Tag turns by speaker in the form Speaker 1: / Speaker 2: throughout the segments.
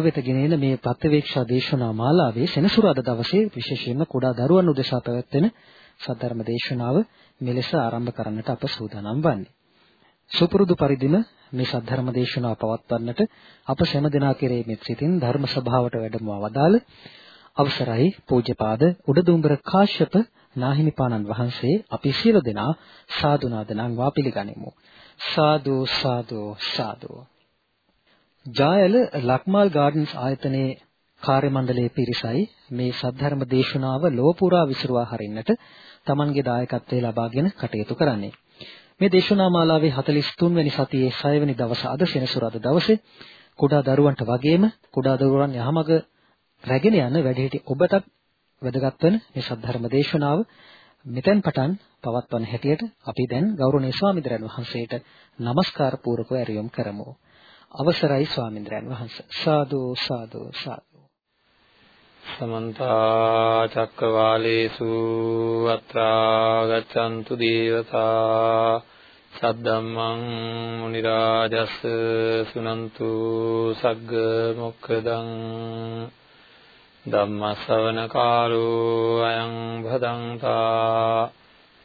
Speaker 1: වෙත ගෙනෙන මේ ප්‍රත්‍යවේක්ෂා දේශනා මාලාවේ සෙනසුරාදා දවසේ විශේෂයෙන්ම කුඩා දරුවන් උදෙසා පැවැත්වෙන සද්ධර්ම දේශනාව මෙලෙස ආරම්භ කරන්නට අප සූදානම් වන්නේ. සුපුරුදු පරිදිම මේ සද්ධර්ම දේශනාව පවත්වන්නට අප සෑම දිනා කෙරේ මෙත් සිතින් ධර්ම සභාවට වැඩමවා වදාළ අවසරයි පූජ්‍යපාද උඩදුම්බර කාශ්‍යප නාහිමිපාණන් වහන්සේ අපි සියලු දෙනා සාදුනාද නම් වා පිළිගනිමු. සාදු සාදු සාදු. ජායල ලක්මාල් ගාඩන්ස් ආයතනයේ කාර්ය මණ්ඩලයේ පිරිසයි මේ සද්ධර්ම දේශනාව ලෝපුරා විසිරුවා හරින්නට Tamanගේ දායකත්වය ලබාගෙන කටයුතු කරන්නේ. මේ දේශනා මාලාවේ 43 වෙනි සතියේ 6 වෙනි දවස අද සෙනසුරාදා දවසේ කුඩා දරුවන්ට වගේම කුඩා දරුවන් යහමඟ රැගෙන යන වැඩිහිටි ඔබටත් වැදගත් වන මේ සද්ධර්ම දේශනාව මෙතෙන් පටන් පවත්වන හැටියට අපි දැන් ගෞරවනීය ස්වාමීන් වහන්සේට নমස්කාර පූර්වකව ඇරියොම් කරමු. අවසරයි ස්වාමීන් වහන්සේ. සාදු සාදු සාදු.
Speaker 2: සමන්ත චක්කවාලේසු අත්‍රා ගච්ඡන්තු දේවතා සද්දම්මං මුනි රාජස් සුනන්තු සග්ග මොක්ඛදං ධම්ම ශ්‍රවණ කාලෝ අයං භදංතා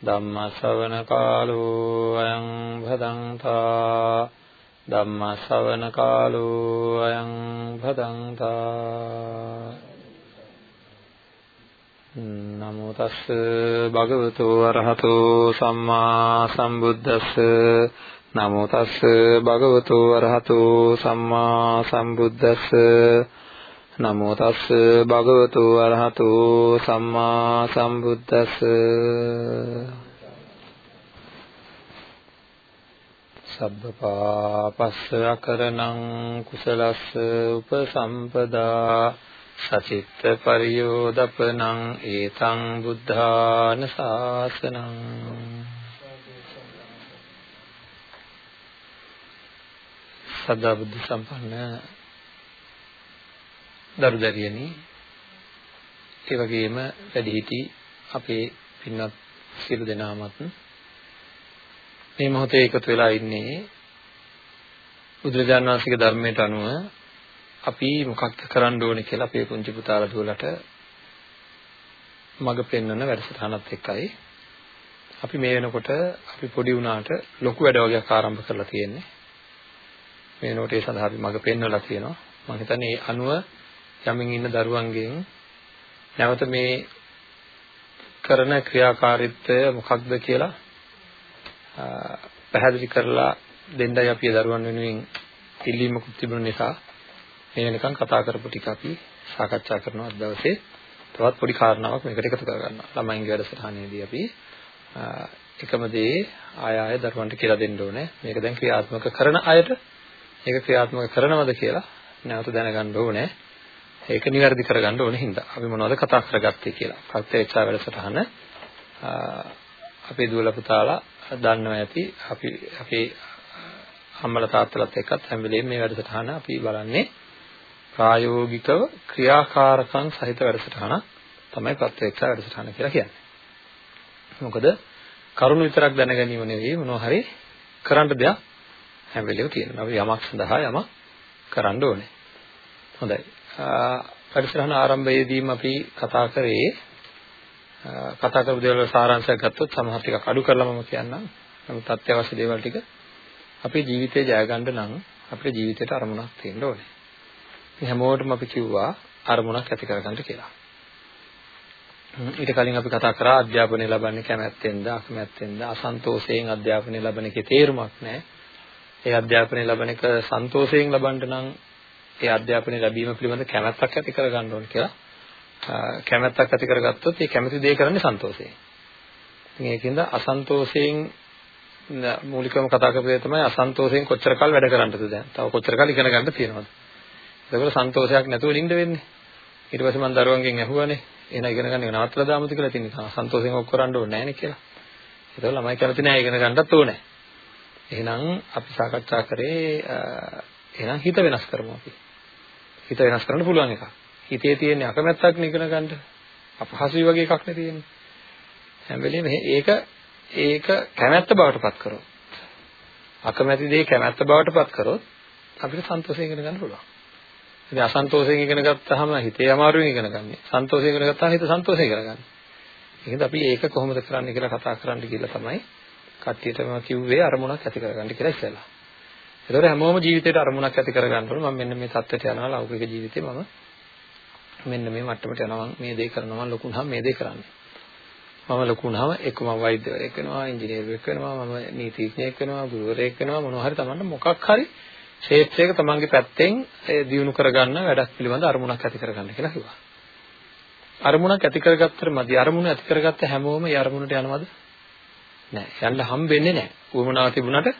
Speaker 2: ධම්ම ශ්‍රවණ කාලෝ අයං භදංතා ධම්ම ශ්‍රවණ කාලෝ අයං භදංතා නමෝ තස් භගවතු වරහතෝ සම්මා සම්බුද්දස්ස නමෝ තස් භගවතු වරහතෝ සම්මා සම්බුද්දස්ස නමෝ තස් භගවතු අරහතෝ සම්මා සම්බුද්දස්ස සබ්බපාපස්ස අකරණං කුසලස්ස උපසම්පදා සචිත්ත පරියෝදපනං ඒතං බුද්ධාන ශාසනං සදා බුද්ධ සම්පන්න දරුදරියනි ඒ වගේම වැඩිහිටි අපේ පින්වත් සියලු දෙනාමත් මේ මොහොතේ එකතු වෙලා ඉන්නේ බුදුරජාණන් වහන්සේගේ ධර්මයට අනුව අපි මොකක්ද කරන්න ඕනේ කියලා අපේ පුංචි පුතාලා දුවලට මඟ පෙන්වන වැඩසටහනත් එක්කයි. අපි මේ වෙනකොට අපි පොඩි වුණාට ලොකු වැඩ වගේක් ආරම්භ කරලා තියෙන්නේ. මේ වෙනකොට ඒ සඳහා අපි මඟ පෙන්වලා තියෙනවා. මම හිතන්නේ ඒ අනුව යමින් ඉන්න දරුවන්ගෙන් නැවත මේ කරන ක්‍රියාකාරීත්වය මොකක්ද කියලා පැහැදිලි කරලා දෙන්නයි අපි දරුවන් වෙනුවෙන් ඉල්ලීමකුත් තිබුණ නිසා මේ වෙනකන් කතා කරපු ටික අපි සාකච්ඡා කරනවා අද දවසේ. තවත් පොඩි කාරණාවක් මේකට එකතු කරගන්නවා. ළමයින්ගේ වැඩසටහනේදී අපි එකම දේ ආය ආය දරුවන්ට කියලා දෙන්න ඕනේ. මේක දැන් ක්‍රියාත්මක කරන අයට මේක ක්‍රියාත්මක කරනවද කියලා නැවත දැනගන්න ඕනේ. ඒක නිවැරදි කරගන්න ඕනේ හින්දා. අපි මොනවද කතා කරගත්තේ කියලා. ප්‍රත්‍යක්ෂා වැඩසටහන අපේ දුවලා පුතාලා දන්නවා ඇති අපි අපේ අම්මලා තාත්තලාත් එක්කත් හැම වෙලේම මේ වැඩසටහන අපි බලන්නේ ප්‍රායෝගිකව ක්‍රියාකාරකම් සහිත වැඩසටහන තමයි ප්‍රත්‍යක්ෂා වැඩසටහන කියලා කියන්නේ. මොකද කරුණු විතරක් දැන ගැනීම නෙවෙයි මොනවා හරි කරන්න දෙයක් හැම වෙලේම තියෙනවා. අපි යමක් සඳහා යමක් කරන්න ඕනේ. හොඳයි. පරිසරණ ආරම්භයේදීම අපි කතා කරේ කතා කරපු දේවල් සාරාංශයක් ගත්තොත් සමහර ටිකක් අඩු කරලා මම කියන්නම්. නමුත් අත්‍යවශ්‍ය දේවල් ටික අපේ ජීවිතේ ජය ගන්න නම් අපේ ජීවිතේට අරමුණක් තියෙන්න ඕනේ. මේ හැමෝටම අපි කිව්වා අරමුණක් ඇති කරගන්න කියලා. ඊට කලින් අපි කතා කරා අධ්‍යාපනය ලබන්නේ කැමැත්තෙන්ද අකමැත්තෙන්ද අසන්තෝෂයෙන් අධ්‍යාපනය ලබන එකේ තේරුමක් නැහැ. ඒ අධ්‍යාපනය ලබන එක සන්තෝෂයෙන් ලබන්න නම් ඒ අධ්‍යාපනය ලැබීම පිළිබඳ කැමැත්තක් ඇති කරගන්න ඕන කියලා කැමැත්තක් ඇති කරගත්තොත් ඒ කැමැති දේ කරන්නේ සන්තෝෂයෙන්. ඉතින් ඒකින්ද අසන්තෝෂයෙන් මූලිකවම කතා කරපු තමයි අසන්තෝෂයෙන් කොච්චර කල් වැඩ කරන්නද දැන්. තව කොච්චර කල් ඉගෙන ගන්න තියෙනවද? ඒකවල සන්තෝෂයක් නැතුව නිින්ද වෙන්නේ. ඊට පස්සේ මම දරුවන්ගෙන් ඇහුවානේ එහෙනම් ඉගෙන ගන්න එක නවත්තලා දාමුද කියලා ඉතින් සන්තෝෂයෙන් ඔක් කරන්න ඕනේ නැහැ නේ කියලා. ඒක ළමයි කැමති නැහැ ඉගෙන ගන්නත් ඕනේ. එහෙනම් අපි සාකච්ඡා කරේ එහෙනම් හිත වෙනස් කරමු අපි. හිත වෙනස් කරන්න පුළුවන් එකක්. හිතේ තියෙන අකමැත්තක් නිකන ගන්න අපහසුයි වගේ එකක් නේ තියෙන්නේ. හැම වෙලෙම ඒක ඒක කැමැත්ත බවට පත් කරොත් අකමැති දේ කැමැත්ත බවට පත් කරොත් අපිට සන්තෝෂයෙන් ඉගෙන ගන්න පුළුවන්. ඉතින් අසන්තෝෂයෙන් ඉගෙන ගත්තාම හිතේ අමාරුවෙන් ඉගෙන ගන්න. සන්තෝෂයෙන් ඉගෙන ගත්තාම හිත සන්තෝෂයෙන් ඉගෙන ගන්න. එහෙනම් අපි ඒක කොහොමද කරන්නේ කියලා කතා කරන්න කියලා තමයි කට්ටියටම කිව්වේ අරමුණක් ඇති කරගන්න කියලා ඉස්සෙල්ලා. ඒතකොට හැමෝම ජීවිතේට අරමුණක් ඇති කරගන්න ඕන මම මෙන්න මේ தත්ත්වයට යනවා ලෞකික ජීවිතේ මම මෙන්න මේ මට්ටමට යනවා මේ දේ කරනවා ලොකු වුණාම මේ දේ කරන්නේ. මම ලොකු වුණාම එක්ක මම වෛද්‍යවරයෙක් වෙනවා ඉංජිනේරුවෙක් වෙනවා මම නීතිඥයෙක් වෙනවා ගුරුවරයෙක් වෙනවා මොනවා හරි තමන්න මොකක් හරි ක්ෂේත්‍රයක තමන්ගේ පැත්තෙන් දියුණු කරගන්න වැඩක් පිළිබඳ අරමුණක් ඇති කරගන්න කියලා කිව්වා. අරමුණක් ඇති කරගත්තට මදි අරමුණ ඇති කරගත්ත හැමෝම ඒ අරමුණට යනවද? නෑ. යන්න හම්බෙන්නේ නෑ. උවමනාව තිබුණාට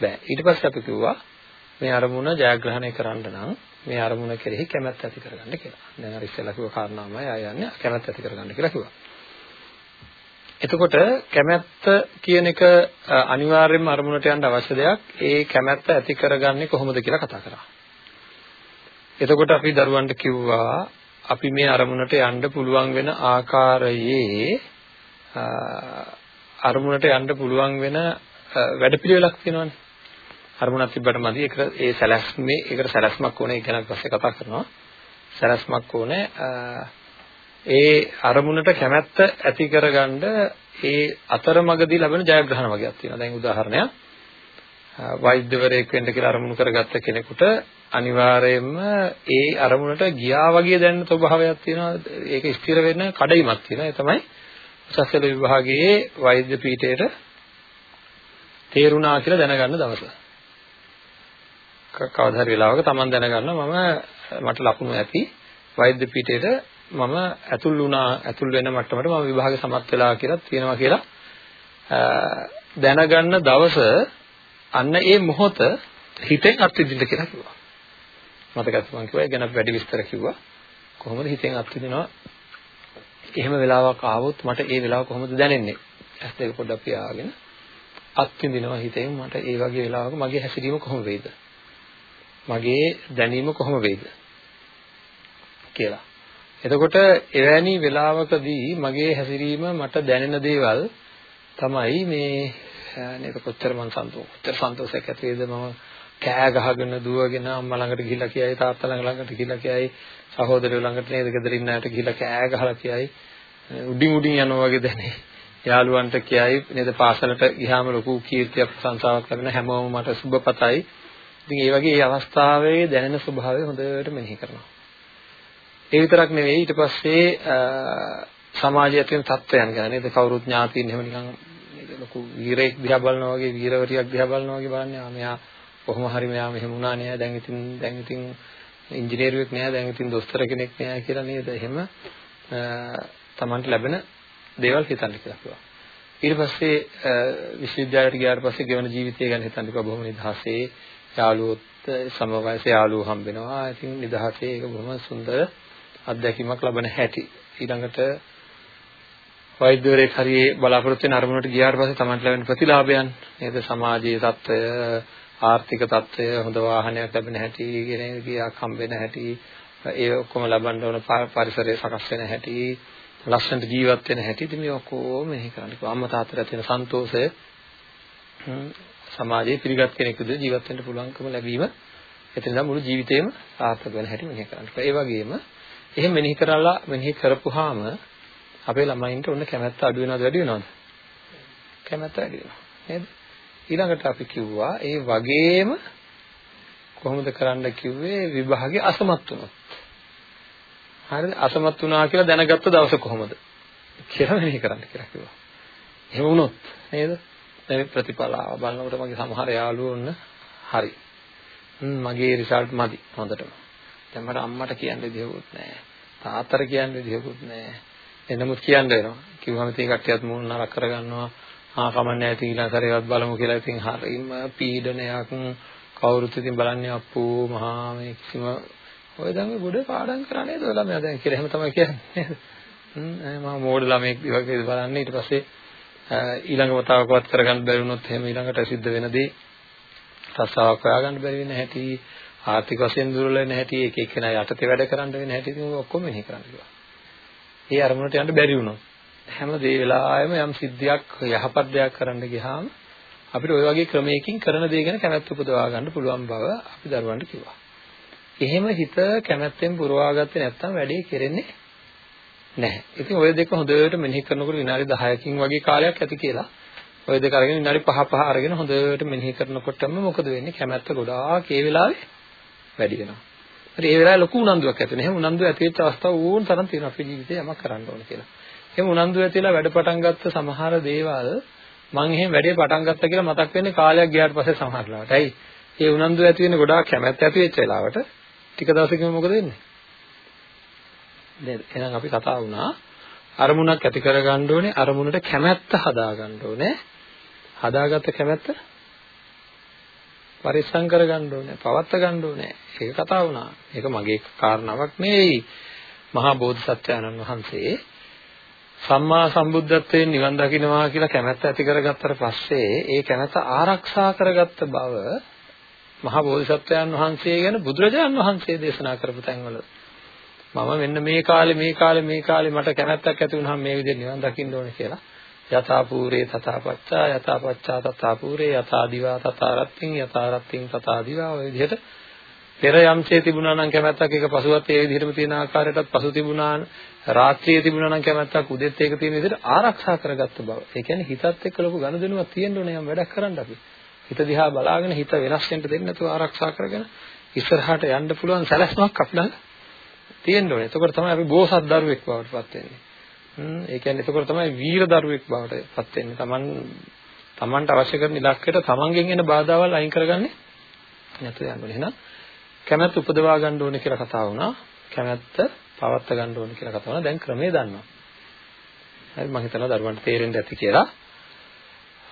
Speaker 2: බෑ. ඊට පස්සේ අපි කිව්වා මේ අරමුණ ජයග්‍රහණය කරන්න නම් මේ අරමුණ කෙරෙහි කැමැත්ත ඇති කරගන්න කියලා. දැන් අර ඉස්සෙල්ලා කිව්ව කාරණාවමයි ආය යන්නේ කැමැත්ත ඇති කරගන්න කියලා කිව්වා. එතකොට කැමැත්ත කියන එක අනිවාර්යයෙන්ම අරමුණට යන්න අවශ්‍ය දෙයක්. ඒ කැමැත්ත ඇති කරගන්නේ කොහොමද කියලා කතා කරා. එතකොට අපි දරුවන්ට කිව්වා අපි මේ අරමුණට යන්න පුළුවන් වෙන ආකාරයේ අරමුණට යන්න පුළුවන් වෙන වැඩපිළිවෙලක් තියෙනවානේ. අරමුණක් තිබ්බට මදි ඒක ඒ සැලැස්මේ ඒකට සැලැස්මක් ඕනේ ඒක ගැන පස්සේ කතා කරනවා. සැලැස්මක් ඕනේ ඒ අරමුණට කැමැත්ත ඇති කරගන්න ඒ අතරමඟදී ලැබෙන ජයග්‍රහණ වගේක් තියෙනවා. දැන් උදාහරණයක් වෛද්‍යවරයෙක් වෙන්න කියලා අරමුණු කරගත්ත කෙනෙකුට අනිවාර්යයෙන්ම ඒ අරමුණට ගියා වගේ දැනෙන ස්වභාවයක් තියෙනවා. ඒක ස්ථිර වෙන කඩයිමක් තියෙනවා. ඒ තමයි උසස්වල විභාගයේ වෛද්‍ය පීඨයට තේරුණා කියලා දැනගන්න දවස. කවදා හරි වෙලාවක Taman දැනගන්නවා මම මට ලකුණු ඇති වෛද්‍ය පීඨයට මම ඇතුල් වුණා ඇතුල් වෙන මට්ටමට මම විභාග සමත් වෙලා කියලා තියෙනවා කියලා දැනගන්න දවස අන්න ඒ මොහොත හිතෙන් අත්විඳින්න කියලා කිව්වා. මතකද මම කිව්වා ඒ ගැන වැඩි විස්තර කිව්වා. කොහොමද හිතෙන් අත්විඳිනවා? එහෙම වෙලාවක් ආවොත් මට ඒ වෙලාව කොහොමද දැනෙන්නේ? ඇස් දෙක පොඩ්ඩක් පියාගෙන අත්විඳිනවා හිතෙන් මට ඒ වගේ වෙලාවක මගේ හැසිරීම කොහොම වෙයිද? මගේ දැනීම කොහොම වෙයිද? කියලා. එතකොට එවැනි වෙලාවකදී මගේ හැසිරීම මට දැනෙන දේවල් තමයි මේ නේද කොච්චර මං සන්තෝෂ කොච්චර සන්තෝෂයක් ඇති වේද? මම කෑ ගහගෙන දුවගෙන අම්මා ළඟට ගිහිල්ලා කියයි තාත්තා ළඟ ළඟට ගිහිල්ලා කියයි සහෝදරයෝ ළඟට නේද? ගෙදර ඉන්න අයට ගිහිල්ලා කෑ ගහලා කියයි. උඩින් උඩින් යනවා වගේ දැනේ. යාළුවන්ට කියයි නේද? පාසලට ගියාම ලොකු කීර්තියක් ප්‍රශංසාවක් ලැබෙන හැමෝම මට සුබපතයි. ඉතින් ඒ වගේ මේ අවස්ථාවේ දැනෙන ස්වභාවය හොඳට මෙනෙහි කරනවා. ඒ විතරක් නෙවෙයි ඊට පස්සේ සමාජයේ තියෙන තත්ත්වයන් ගැන නේද? කවුරුත් ඥාතීන් එහෙම නිකන් ලොකු වීරයෙක් දිහා බලනවා වගේ වීරවරියක් දිහා බලනවා වගේ බලන්නේ ආ මෙයා කොහොම හරි මෙයා මෙහෙම වුණා නෑ දැන් ඉතින් දැන් ඉතින් ඉංජිනේරුවෙක් නෑ දැන් ඉතින් දොස්තර කෙනෙක් නෑ කියලා නේද? එහෙම තමන්ට ලැබෙන දේවල් හිතන්න කියලා කිව්වා. ඊට පස්සේ විශ්වවිද්‍යාලයට ගියාට පස්සේ ගෙවන ජීවිතය ගැන හිතන්න කිව්වා. බොහොම නිදහසේ යාළුවොත් සම වයසේ යාළුවෝ හම්බ වෙනවා ඉතින් නිදහසේ ඒක බොහොම සුන්දර අත්දැකීමක් ලබන හැටි. ඊළඟට වෛද්‍යවරයෙක් හරියේ බලාපොරොත්තු වෙන අරමුණට ගියාට පස්සේ Tamanට ලැබෙන ප්‍රතිලාභයන් නේද? සමාජීය තත්ත්වය ආර්ථික තත්ත්වය හොඳ වාහනයක් ලැබෙන හැටි කියන ගියක් හම්බ වෙන හැටි ඒ ඔක්කොම ලබන්න ඕන පරිසරය සකස් වෙන හැටි ලස්සනට ජීවත් වෙන හැටි. ඉතින් මේ ඔක්කොම මෙහි කරන්න කිව්වා අම්මා තාත්තලා තියෙන සන්තෝෂය. සමාජයේ පිළිගත් කෙනෙකුද ජීවත් වෙන්න පුළුවන්කම ලැබීම එතන මුළු ජීවිතේම සාර්ථක වෙන හැටි මෙහි කරන්න. ඒ වගේම එහෙම මෙනෙහි කරලා මෙනෙහි කරපුවාම අපේ ළමයින්ට ඔන්න කැමැත්ත අඩු වෙනවද වැඩි වෙනවද? කැමැත්ත වැඩි වෙනවා. නේද? ඊළඟට අපි කිව්වා ඒ වගේම කොහොමද කරන්න කිව්වේ විභාගේ අසමත් වුණොත්. හරිද? අසමත් වුණා කියලා දැනගත්ත දවස කොහොමද? කියලා මෙනෙහි කරන්න කියලා කිව්වා. එහෙම වුණොත් නේද? දැන් ප්‍රතිඵලාව බලනකොට මගේ සමහර යාළුවෝ ඔන්න හරි. මගේ රිසල්ට් මදි හොඳටම. දැන් මට අම්මට කියන්න විදිහකුත් නැහැ. තාත්තට කියන්න විදිහකුත් නැහැ. එනමුත් කියන්න වෙනවා. කිව්වම ඉතින් කට්ටියත් මූණ නරක කරගන්නවා. ආ කමන්නේ නැහැ ඊළඟ සැරේවත් බලමු කියලා ඉතින් හරිම පීඩනයක් කවුරුත් ඉතින් බලන්නේ අප්පෝ මහා මේ කිසිම ඔය දැන් ඔය ගොඩ පාඩම් කරා නේද ඔය ළමයා දැන් කියලා එහෙම තමයි කියන්නේ. හ්ම් මම මෝඩ ළමෙක් වගේ බලන්නේ ඊට පස්සේ ඊළඟ වතාවකවත් කරගන්න බැරි වුණොත් එහෙම ඊළඟට සිද්ධ වෙන දේ රස්සාවක් හොයාගන්න බැරි වෙන හැටි ආර්ථික වශයෙන් දුර්වල වෙන හැටි එක එක්කෙනා යටතේ වැඩ කරන්න වෙන හැටි ඉතින් ඔක්කොම මෙහි කරන්න කිව්වා. ඒ අරමුණට යන්න බැරි වුණොත් හැම දේ වෙලාවෙම යම් සිද්ධියක් යහපත් දෙයක් කරන්න ගියාම අපිට ওই වගේ ක්‍රමයකින් කරන දේ ගැන කැමැත්ත උපදවා ගන්න පුළුවන් බව අපි දරුවන්ට කිව්වා. එහෙම හිත කැමැත්තෙන් පුරවාගත්තේ නැත්නම් වැඩේ කෙරෙන්නේ නැහැ. ඉතින් ওই දෙක හොඳට මෙනෙහි කරනකොට විනාඩි 10කින් වගේ කාලයක් ඇති කියලා. ওই දෙක අරගෙන විනාඩි 5 5 අරගෙන හොඳට මෙනෙහි කරනකොටම මොකද වෙන්නේ? කැමැත්ත ගොඩාක් ඒ වෙලාවේ වැඩි වෙනවා. හරි ඒ වෙලාවේ ලොකු උනන්දුවක් ඇති වෙනවා. එහෙනම් උනන්දුව ඇති වෙච්ච අවස්ථාව ඕන තරම් තියෙනවා අපේ ජීවිතේ යමක් කරන්න ඕන කියලා. එහෙනම් උනන්දුව ඇතිලා වැඩ පටන් ගත්ත සමහර දේවල් මම එහෙම වැඩේ පටන් ගත්තා කියලා මතක් වෙන්නේ කාලයක් ගියාට පස්සේ සමහර ලාවට. ඇයි? ඒ උනන්දුව ඇති වෙන්නේ ගොඩාක් කැමැත්ත ඇති වෙච්ච වෙලාවට ටික දවසකින් මොකද වෙන්නේ? නේද? එහෙනම් අපි කතා වුණා අරමුණක් ඇති කරගන්න ඕනේ අරමුණට කැමැත්ත හදාගන්න ඕනේ. හදාගත්ත කැමැත්ත පරිස්සම් කරගන්න ඕනේ, පවත්ත ගන්න ඕනේ. ඒක කතා වුණා. ඒක මගේ කාරණාවක් නෙවෙයි. මහා බෝධිසත්වයන්න් වහන්සේ සම්මා සම්බුද්ධත්වයෙන් නිවන් දකින්නවා කියලා කැමැත්ත ඇති කරගත්තට පස්සේ ඒ කැමැත්ත ආරක්ෂා කරගත්ත බව මහා බෝධිසත්වයන් වහන්සේ ගැන බුදුරජාණන් වහන්සේ දේශනා කරපු තැන්වල මම මෙන්න මේ කාලේ මේ කාලේ මේ කාලේ මට කැමැත්තක් ඇති වුණාම මේ විදිහට නිවන් දකින්න ඕනේ කියලා යථා පූරේ තථා පච්චා යථා පච්චා තථා පූරේ යථා දිවා තථා රත්ත්‍ින් යථා රත්ත්‍ින් තථා දිවා ඔය විදිහට පෙර යම්සේ තිබුණා නම් කැමැත්තක් ඒක පසුවත් ඒ විදිහටම තියෙන ආකාරයටත් පසු තිබුණා රාත්‍රියේ තිබුණා නම් කැමැත්තක් උදෙත් ඒක තියෙන විදිහට ආරක්ෂා කරගත්ත බව. ඒ කියන්නේ හිතත් එක්ක ලොකු ගනුදෙනුවක් තියෙන්න ඕනේ යම් වැඩක් කරන්න අපි. හිත දිහා බලාගෙන හිත වෙනස් වෙන්න දෙන්නේ නැතුව ආරක්ෂා කරගෙන ඉස්සරහට යන්න පුළුවන් සැලැස්මක් අපිට තියෙන්න ඕනේ. එතකොට තමයි අපි බෝසත් දරුවෙක් බවට පත් වෙන්නේ. හ්ම් ඒ කියන්නේ එතකොට තමයි වීර දරුවෙක් බවට පත් වෙන්නේ. Taman Tamanට අවශ්‍ය කරන ඉලක්කයට Tamanගෙන් එන බාධාවල් අයින් කරගන්නේ නැතුව යන්න ඕනේ. එහෙනම් කැමැත්ත උපදවා ගන්න ඕනේ කියලා කතා වුණා. කැමැත්ත පවත්ත ගන්න ඕනේ කියලා කතා වුණා. දැන් ක්‍රමේ දන්නවා. හරි මම හිතනවා දරුවන්ට තේරෙන්න ඇති කියලා.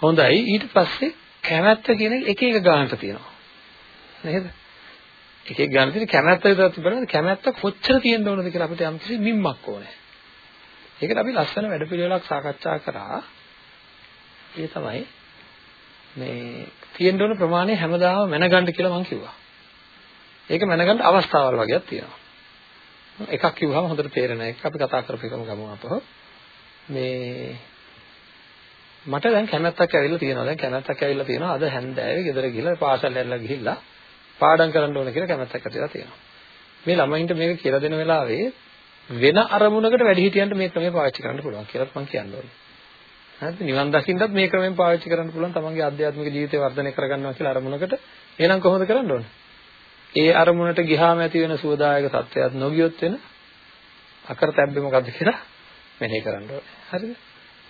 Speaker 2: හොඳයි ඊට පස්සේ කැමැත්ත කියන එක එක ගානට තියෙනවා. නේද? එක එක ගානට තියෙන කැමැත්ත විතරක් තිබුණාද කැමැත්ත කොච්චර තියෙන්න ඕනද කියලා අපිට යම් කිසි මිම්මක් ඕනේ. ඒකට අපි ලස්සන වැඩපිළිවෙලක් සාකච්ඡා කරා. ඒ තමයි මේ තියෙන්න ඕන ප්‍රමාණය හැමදාම මැනගන්න කියලා මම කිව්වා. ඒක මැනගන්න අවස්ථාවල් වගේක් තියෙනවා. එකක් කිව්වම හොඳට තේරෙන එක අපි කතා කරපු එකම ගමු අපහො. මේ මට දැන් කැමැත්තක් ඇවිල්ලා තියෙනවා. දැන් කැමැත්තක් ඇවිල්ලා තියෙනවා. අද හැන්දෑවේ ගෙදර ගිහලා පාසල් ඇරලා ගිහිල්ලා පාඩම් කරන්න ඕන කියලා කැමැත්තක් ඇතිලා තියෙනවා. මේ ළමයින්ට මේක කියලා දෙන වෙලාවේ වෙන අරමුණකට වැඩි හිටියන්ට මේ ක්‍රමය පාවිච්චි කරන්න පුළුවන් කියලාත් මම කියන්න ඕනේ. හරිද? නිවන් දකින්නත් මේ ක්‍රමයෙන් පාවිච්චි කරන්න පුළුවන් තමන්ගේ ආධ්‍යාත්මික ජීවිතය වර්ධනය කරගන්නවා කියලා අරමුණකට. එහෙනම් කොහොමද කරන්න ඕනේ? ඒ අරමුණට ගිහාම ඇති වෙන සුවදායක තත්ත්වයක් නොගියොත් වෙන අකරතැබ්බේ මොකද්ද කියලා මෙනෙහි කරන්න ඕනේ. හරිද?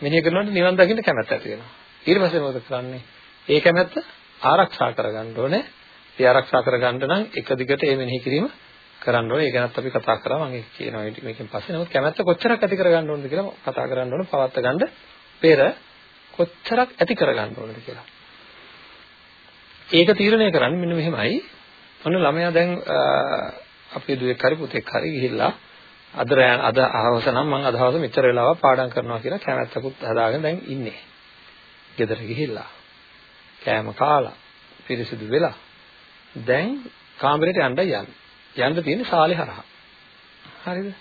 Speaker 2: මෙනෙහි කරනකොට නිවන් දකින්න කැමැත්ත ඇති වෙනවා. ඊට පස්සේ මොකද කරන්නේ? ඒ කැමැත්ත ආරක්ෂා කරගන්න ඕනේ. ඒ ආරක්ෂා කරගන්න නම් එක දිගට ඒ මෙනෙහි කිරීම කරන්න ඕනේ. ඒ ගැනත් අපි කතා කරා. මම කියනවා මේකෙන් පස්සේ. නමුත් කැමැත්ත කොච්චරක් ඇති කරගන්න ඕනද කියලා කතා කරන්න ඕනේ. පවත් ගන්න පෙර කොච්චරක් ඇති කරගන්න ඕනද කියලා. ඒක තීරණය කරන්නේ මෙන්න මෙහෙමයි. ඔන්න ළමයා දැන් අපේ දුවෙක් හරි පුතෙක් හරි ගිහිල්ලා අද අද අහවස නම් මම අද හවස මෙච්චර වෙලාවක් පාඩම් කරනවා කියලා කැමැත්තකුත් හදාගෙන දැන් ඉන්නේ. ගෙදර ගිහිල්ලා කෑම කාලා පිරිසිදු වෙලා දැන් කාමරේට යන්න යන්නේ. යන්න තියෙන්නේ ශාලේ හරහා. හරිද?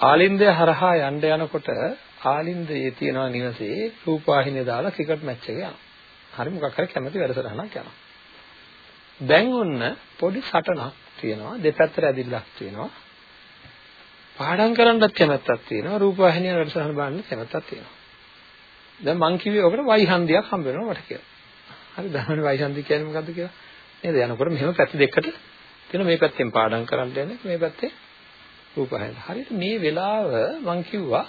Speaker 2: ආලින්දය හරහා යන්න යනකොට ආලින්දයේ තියෙනවා නිවසේ රූපවාහිනිය දාලා ක්‍රිකට් මැච් එක යනවා. හරි මොකක් හරි කැමති වැඩසටහනක් යනවා. දැන් ඔන්න පොඩි සටනක් තියෙනවා දෙපැත්තට ඇදිල්ලක් තියෙනවා. පාඩම් කරන්නත් කැමැත්තක් තියෙනවා රූපවාහිනිය වැඩසටහන බලන්න කැමැත්තක් තියෙනවා. දැන් මං කිව්වේ ඔකට වයිහන්දියක් හම්බ වෙනවා මට කියලා. හරි දන්නවනේ වයිහන්දි කියන්නේ මොකද්ද කියලා. නේද? යනකොට මෙහෙම පැති දෙකකට තියෙන මේ පැත්තෙන් පාඩම් කරන්න යන්නේ මේ පැත්තේ රූපවාහිනිය. හරියට මේ වෙලාව මං කිව්වා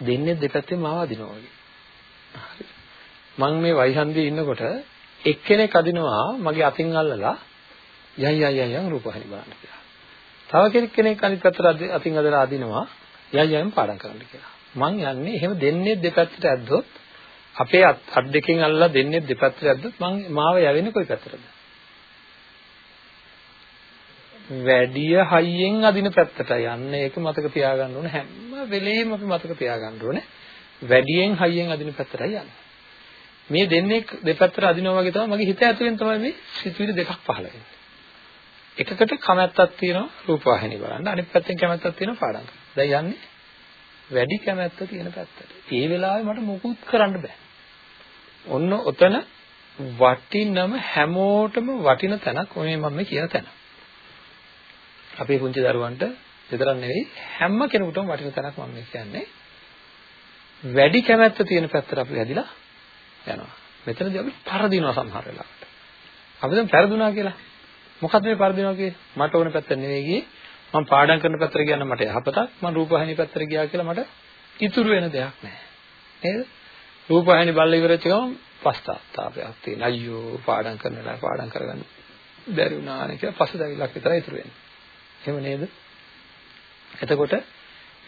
Speaker 2: දෙන්නේ දෙපැත්තෙන් මාව අදිනවා වගේ. හරි. මං මේ වයිහන්දියේ ඉන්නකොට එක්කෙනෙක් අදිනවා මගේ අතින් අල්ලලා යයි යයි යයි රූපවාහිනිය බලන්න කියලා. තව කෙනෙක් කෙනෙක් අනිත් පැත්තට අතින් අදලා අදිනවා යයි යයින් පාඩම් කරන්න කියලා. මං යන්නේ එහෙම දෙන්නේ දෙපැත්තට ඇද්දොත් අපේ අත් දෙකෙන් අල්ලලා දෙන්නේ දෙපැත්තට ඇද්දොත් මං මාව යවෙන්නේ කොයි පැත්තටද? වැඩිය හයියෙන් අදින පැත්තට යන්න ඒක මතක තියාගන්න ඕනේ හැම වෙලේම අපි මතක තියාගන්න ඕනේ වැඩියෙන් හයියෙන් අදින පැත්තටයි යන්නේ. මේ දෙන්නේ දෙපැත්තට අදිනවා වගේ තමයි මගේ හිත ඇතුලෙන් තමයි මේ සිතුවිලි දෙකක් පහළ වෙන්නේ. එකකට කැමැත්තක් තියෙනවා රූපවාහිනිය බලන්න අනිත් පැත්තෙන් කැමැත්තක් තියෙනවා පාඩම් කරන්න. දැන් යන්නේ වැඩි කැමැත්ත තියෙන පැත්තට. ඒ වෙලාවේ මට මොකුත් කරන්න බෑ. ඔන්න ඔතන වටිනම හැමෝටම වටින තැනක් ඔය මම මේ කියන තැන. අපේ පුංචි දරුවන්ට විතරක් නෙවෙයි හැම කෙනෙකුටම වටින තැනක් මම කියන්නේ. වැඩි කැමැත්ත තියෙන පැත්තට අපි ඇදිලා යනවා. මෙතනදී අපි පරදිනවා සමහර වෙලාවට. අපි දැන් පෙරදුනා කියලා. මොකද්ද මේ පරදිනවා කියන්නේ? මට ඕන පැත්ත නෙවෙයි ගියේ. මම පාඩම් කරන පැත්තට ගියා නම් මට යහපතක්. මම රූපවාහිනී පැත්තට ගියා කියලා මට ඉතුරු වෙන දෙයක් නැහැ. නේද? රූපවාහිනී බලලා ඉවරච්ච ගමන් පස්තාප්තාපයක් තියෙන. අයියෝ පාඩම් කරන වෙලාව පාඩම් කරගන්න බැරි වුණානේ කියලා පස්සදවිලක් විතරයි ඉතුරු වෙන්නේ. එහෙම නේද? එතකොට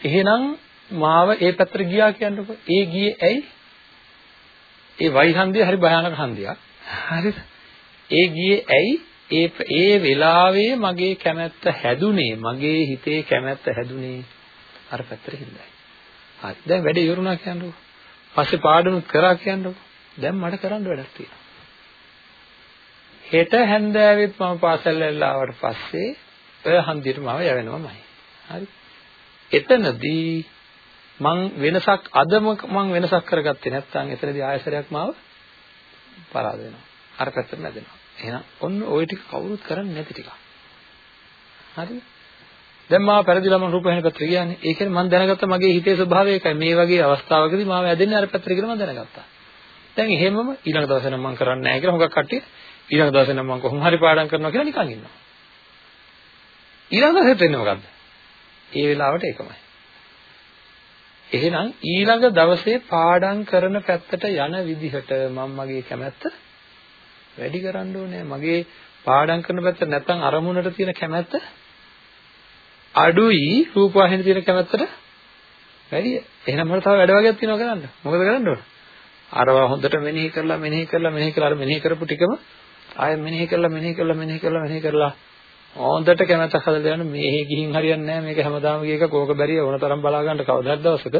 Speaker 2: එහෙනම් මාව ඒ පැත්තට ගියා කියන්නකො. ඒ ගියේ ඇයි? ඒ වයිහන්දිය හරි භයානක හන්දියක්. හරිද? ඒ ගියේ ඇයි? ඒ ඒ වෙලාවේ මගේ කැමැත්ත හැදුනේ මගේ හිතේ කැමැත්ත හැදුනේ අර පැත්තට හින්දායි. හරි. දැන් වැඩේ ඉවරුණා කියන්නකො. පස්සේ පාඩනුත් කරා කියන්නකො. දැන් මට කරන්න වැඩක් තියෙනවා. හෙට හැන්දෑවෙත් මම පාසල් වල ආවට පස්සේ ඔය හන්දියට මම යවෙනවමයි. හරි. එතනදී මං වෙනසක් අදම මං වෙනසක් කරගත්තේ නැත්නම් එතනදී ආයසරයක් මාව පරාද වෙනවා. අර පැත්තට නැදෙනවා. එහෙනම් ඔන්න ওই ටික කවුරුත් කරන්නේ නැති ටික. හරිද? දැන් මාව පෙරදිලා මම රූපහින පැත්තට ගියානේ. ඒ කියන්නේ මම දැනගත්තා මගේ හිතේ ස්වභාවය ඒකයි. මේ වගේ අවස්ථාවකදී මාව ඇදෙන්නේ අර පැත්තට කියලා මම දැනගත්තා. දැන් එහෙමම ඊළඟ දවසේ නම් මම කරන්නේ නැහැ කියලා හුඟක් කට්ටිය ඊළඟ දවසේ නම් මම කොහොම හරි පාඩම් කරනවා කියලා නිකන් ඉන්නවා. ඊළඟ දවසෙත් වෙන්නේ මොකද්ද? ඒ වෙලාවට ඒකමයි. එහෙනම් ඊළඟ දවසේ පාඩම් කරන පැත්තට යන විදිහට මම මගේ කැමැත්ත වැඩි කරන්න ඕනේ. මගේ පාඩම් කරන පැත්ත නැත්නම් අරමුණට තියෙන කැමැත්ත අඩුයි රූපවාහිනිය තියෙන කැමැත්තට වැඩි. එහෙනම් මට තව වැඩ වර්ගයක් තියෙනවා කරන්න. මොකද කරන්න ඕන? අරවා හොඳට මෙනෙහි කරලා මෙනෙහි කරලා මෙනෙහි කරලා අර මෙනෙහි කරපු ටිකම ආයෙ මෙනෙහි කරලා මෙනෙහි කරලා මෙනෙහි කරලා මෙනෙහි කරලා හොඳට කැමැත්තක් හදලා යන මේහේ ගිහින් හරියන්නේ නැහැ මේක හැමදාම ගියක කෝක බැරිය ඕන තරම් බලා ගන්න කවදාවත් දවසක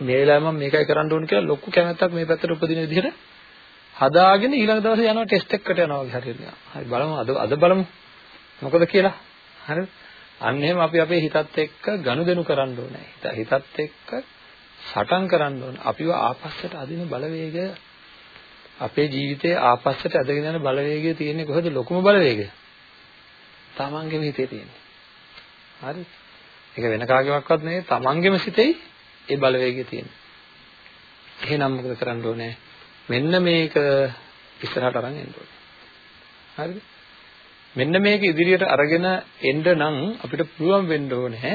Speaker 2: මේ වෙලාවේ මම මේකයි කරන්න ඕන කියලා ලොකු කැමැත්තක් මේ පැත්තට උපදින විදිහට හදාගෙන ඊළඟ දවසේ යනවා ටෙස්ට් එකකට යනවා වගේ හරියට. හරි බලමු අද අද බලමු. මොකද කියලා. හරිද? අන්න එහෙම අපි අපේ හිතත් එක්ක ගනුදෙනු කරන්න ඕනේ. හිතත් එක්ක සටන් කරන්න ඕනේ. අපිව ආපස්සට අදින බලවේගය අපේ ජීවිතයේ ආපස්සට ඇදගෙන යන බලවේගය තියෙන්නේ කොහෙද ලොකුම බලවේගය? තමන්ගේම හිතේ තියෙන්නේ. හරි? ඒක වෙන කාගේවත් නෙවෙයි තමන්ගේම සිතේ ඒ බලවේගය තියෙන්නේ. එහෙනම් මොකද කරන්න ඕනේ? මෙන්න මේක ඉස්සරහට අරන් එන්න ඕනේ. හරිද? මෙන්න මේක ඉදිරියට අරගෙන එන්න නම් අපිට පුළුවන් වෙන්න ඕනේ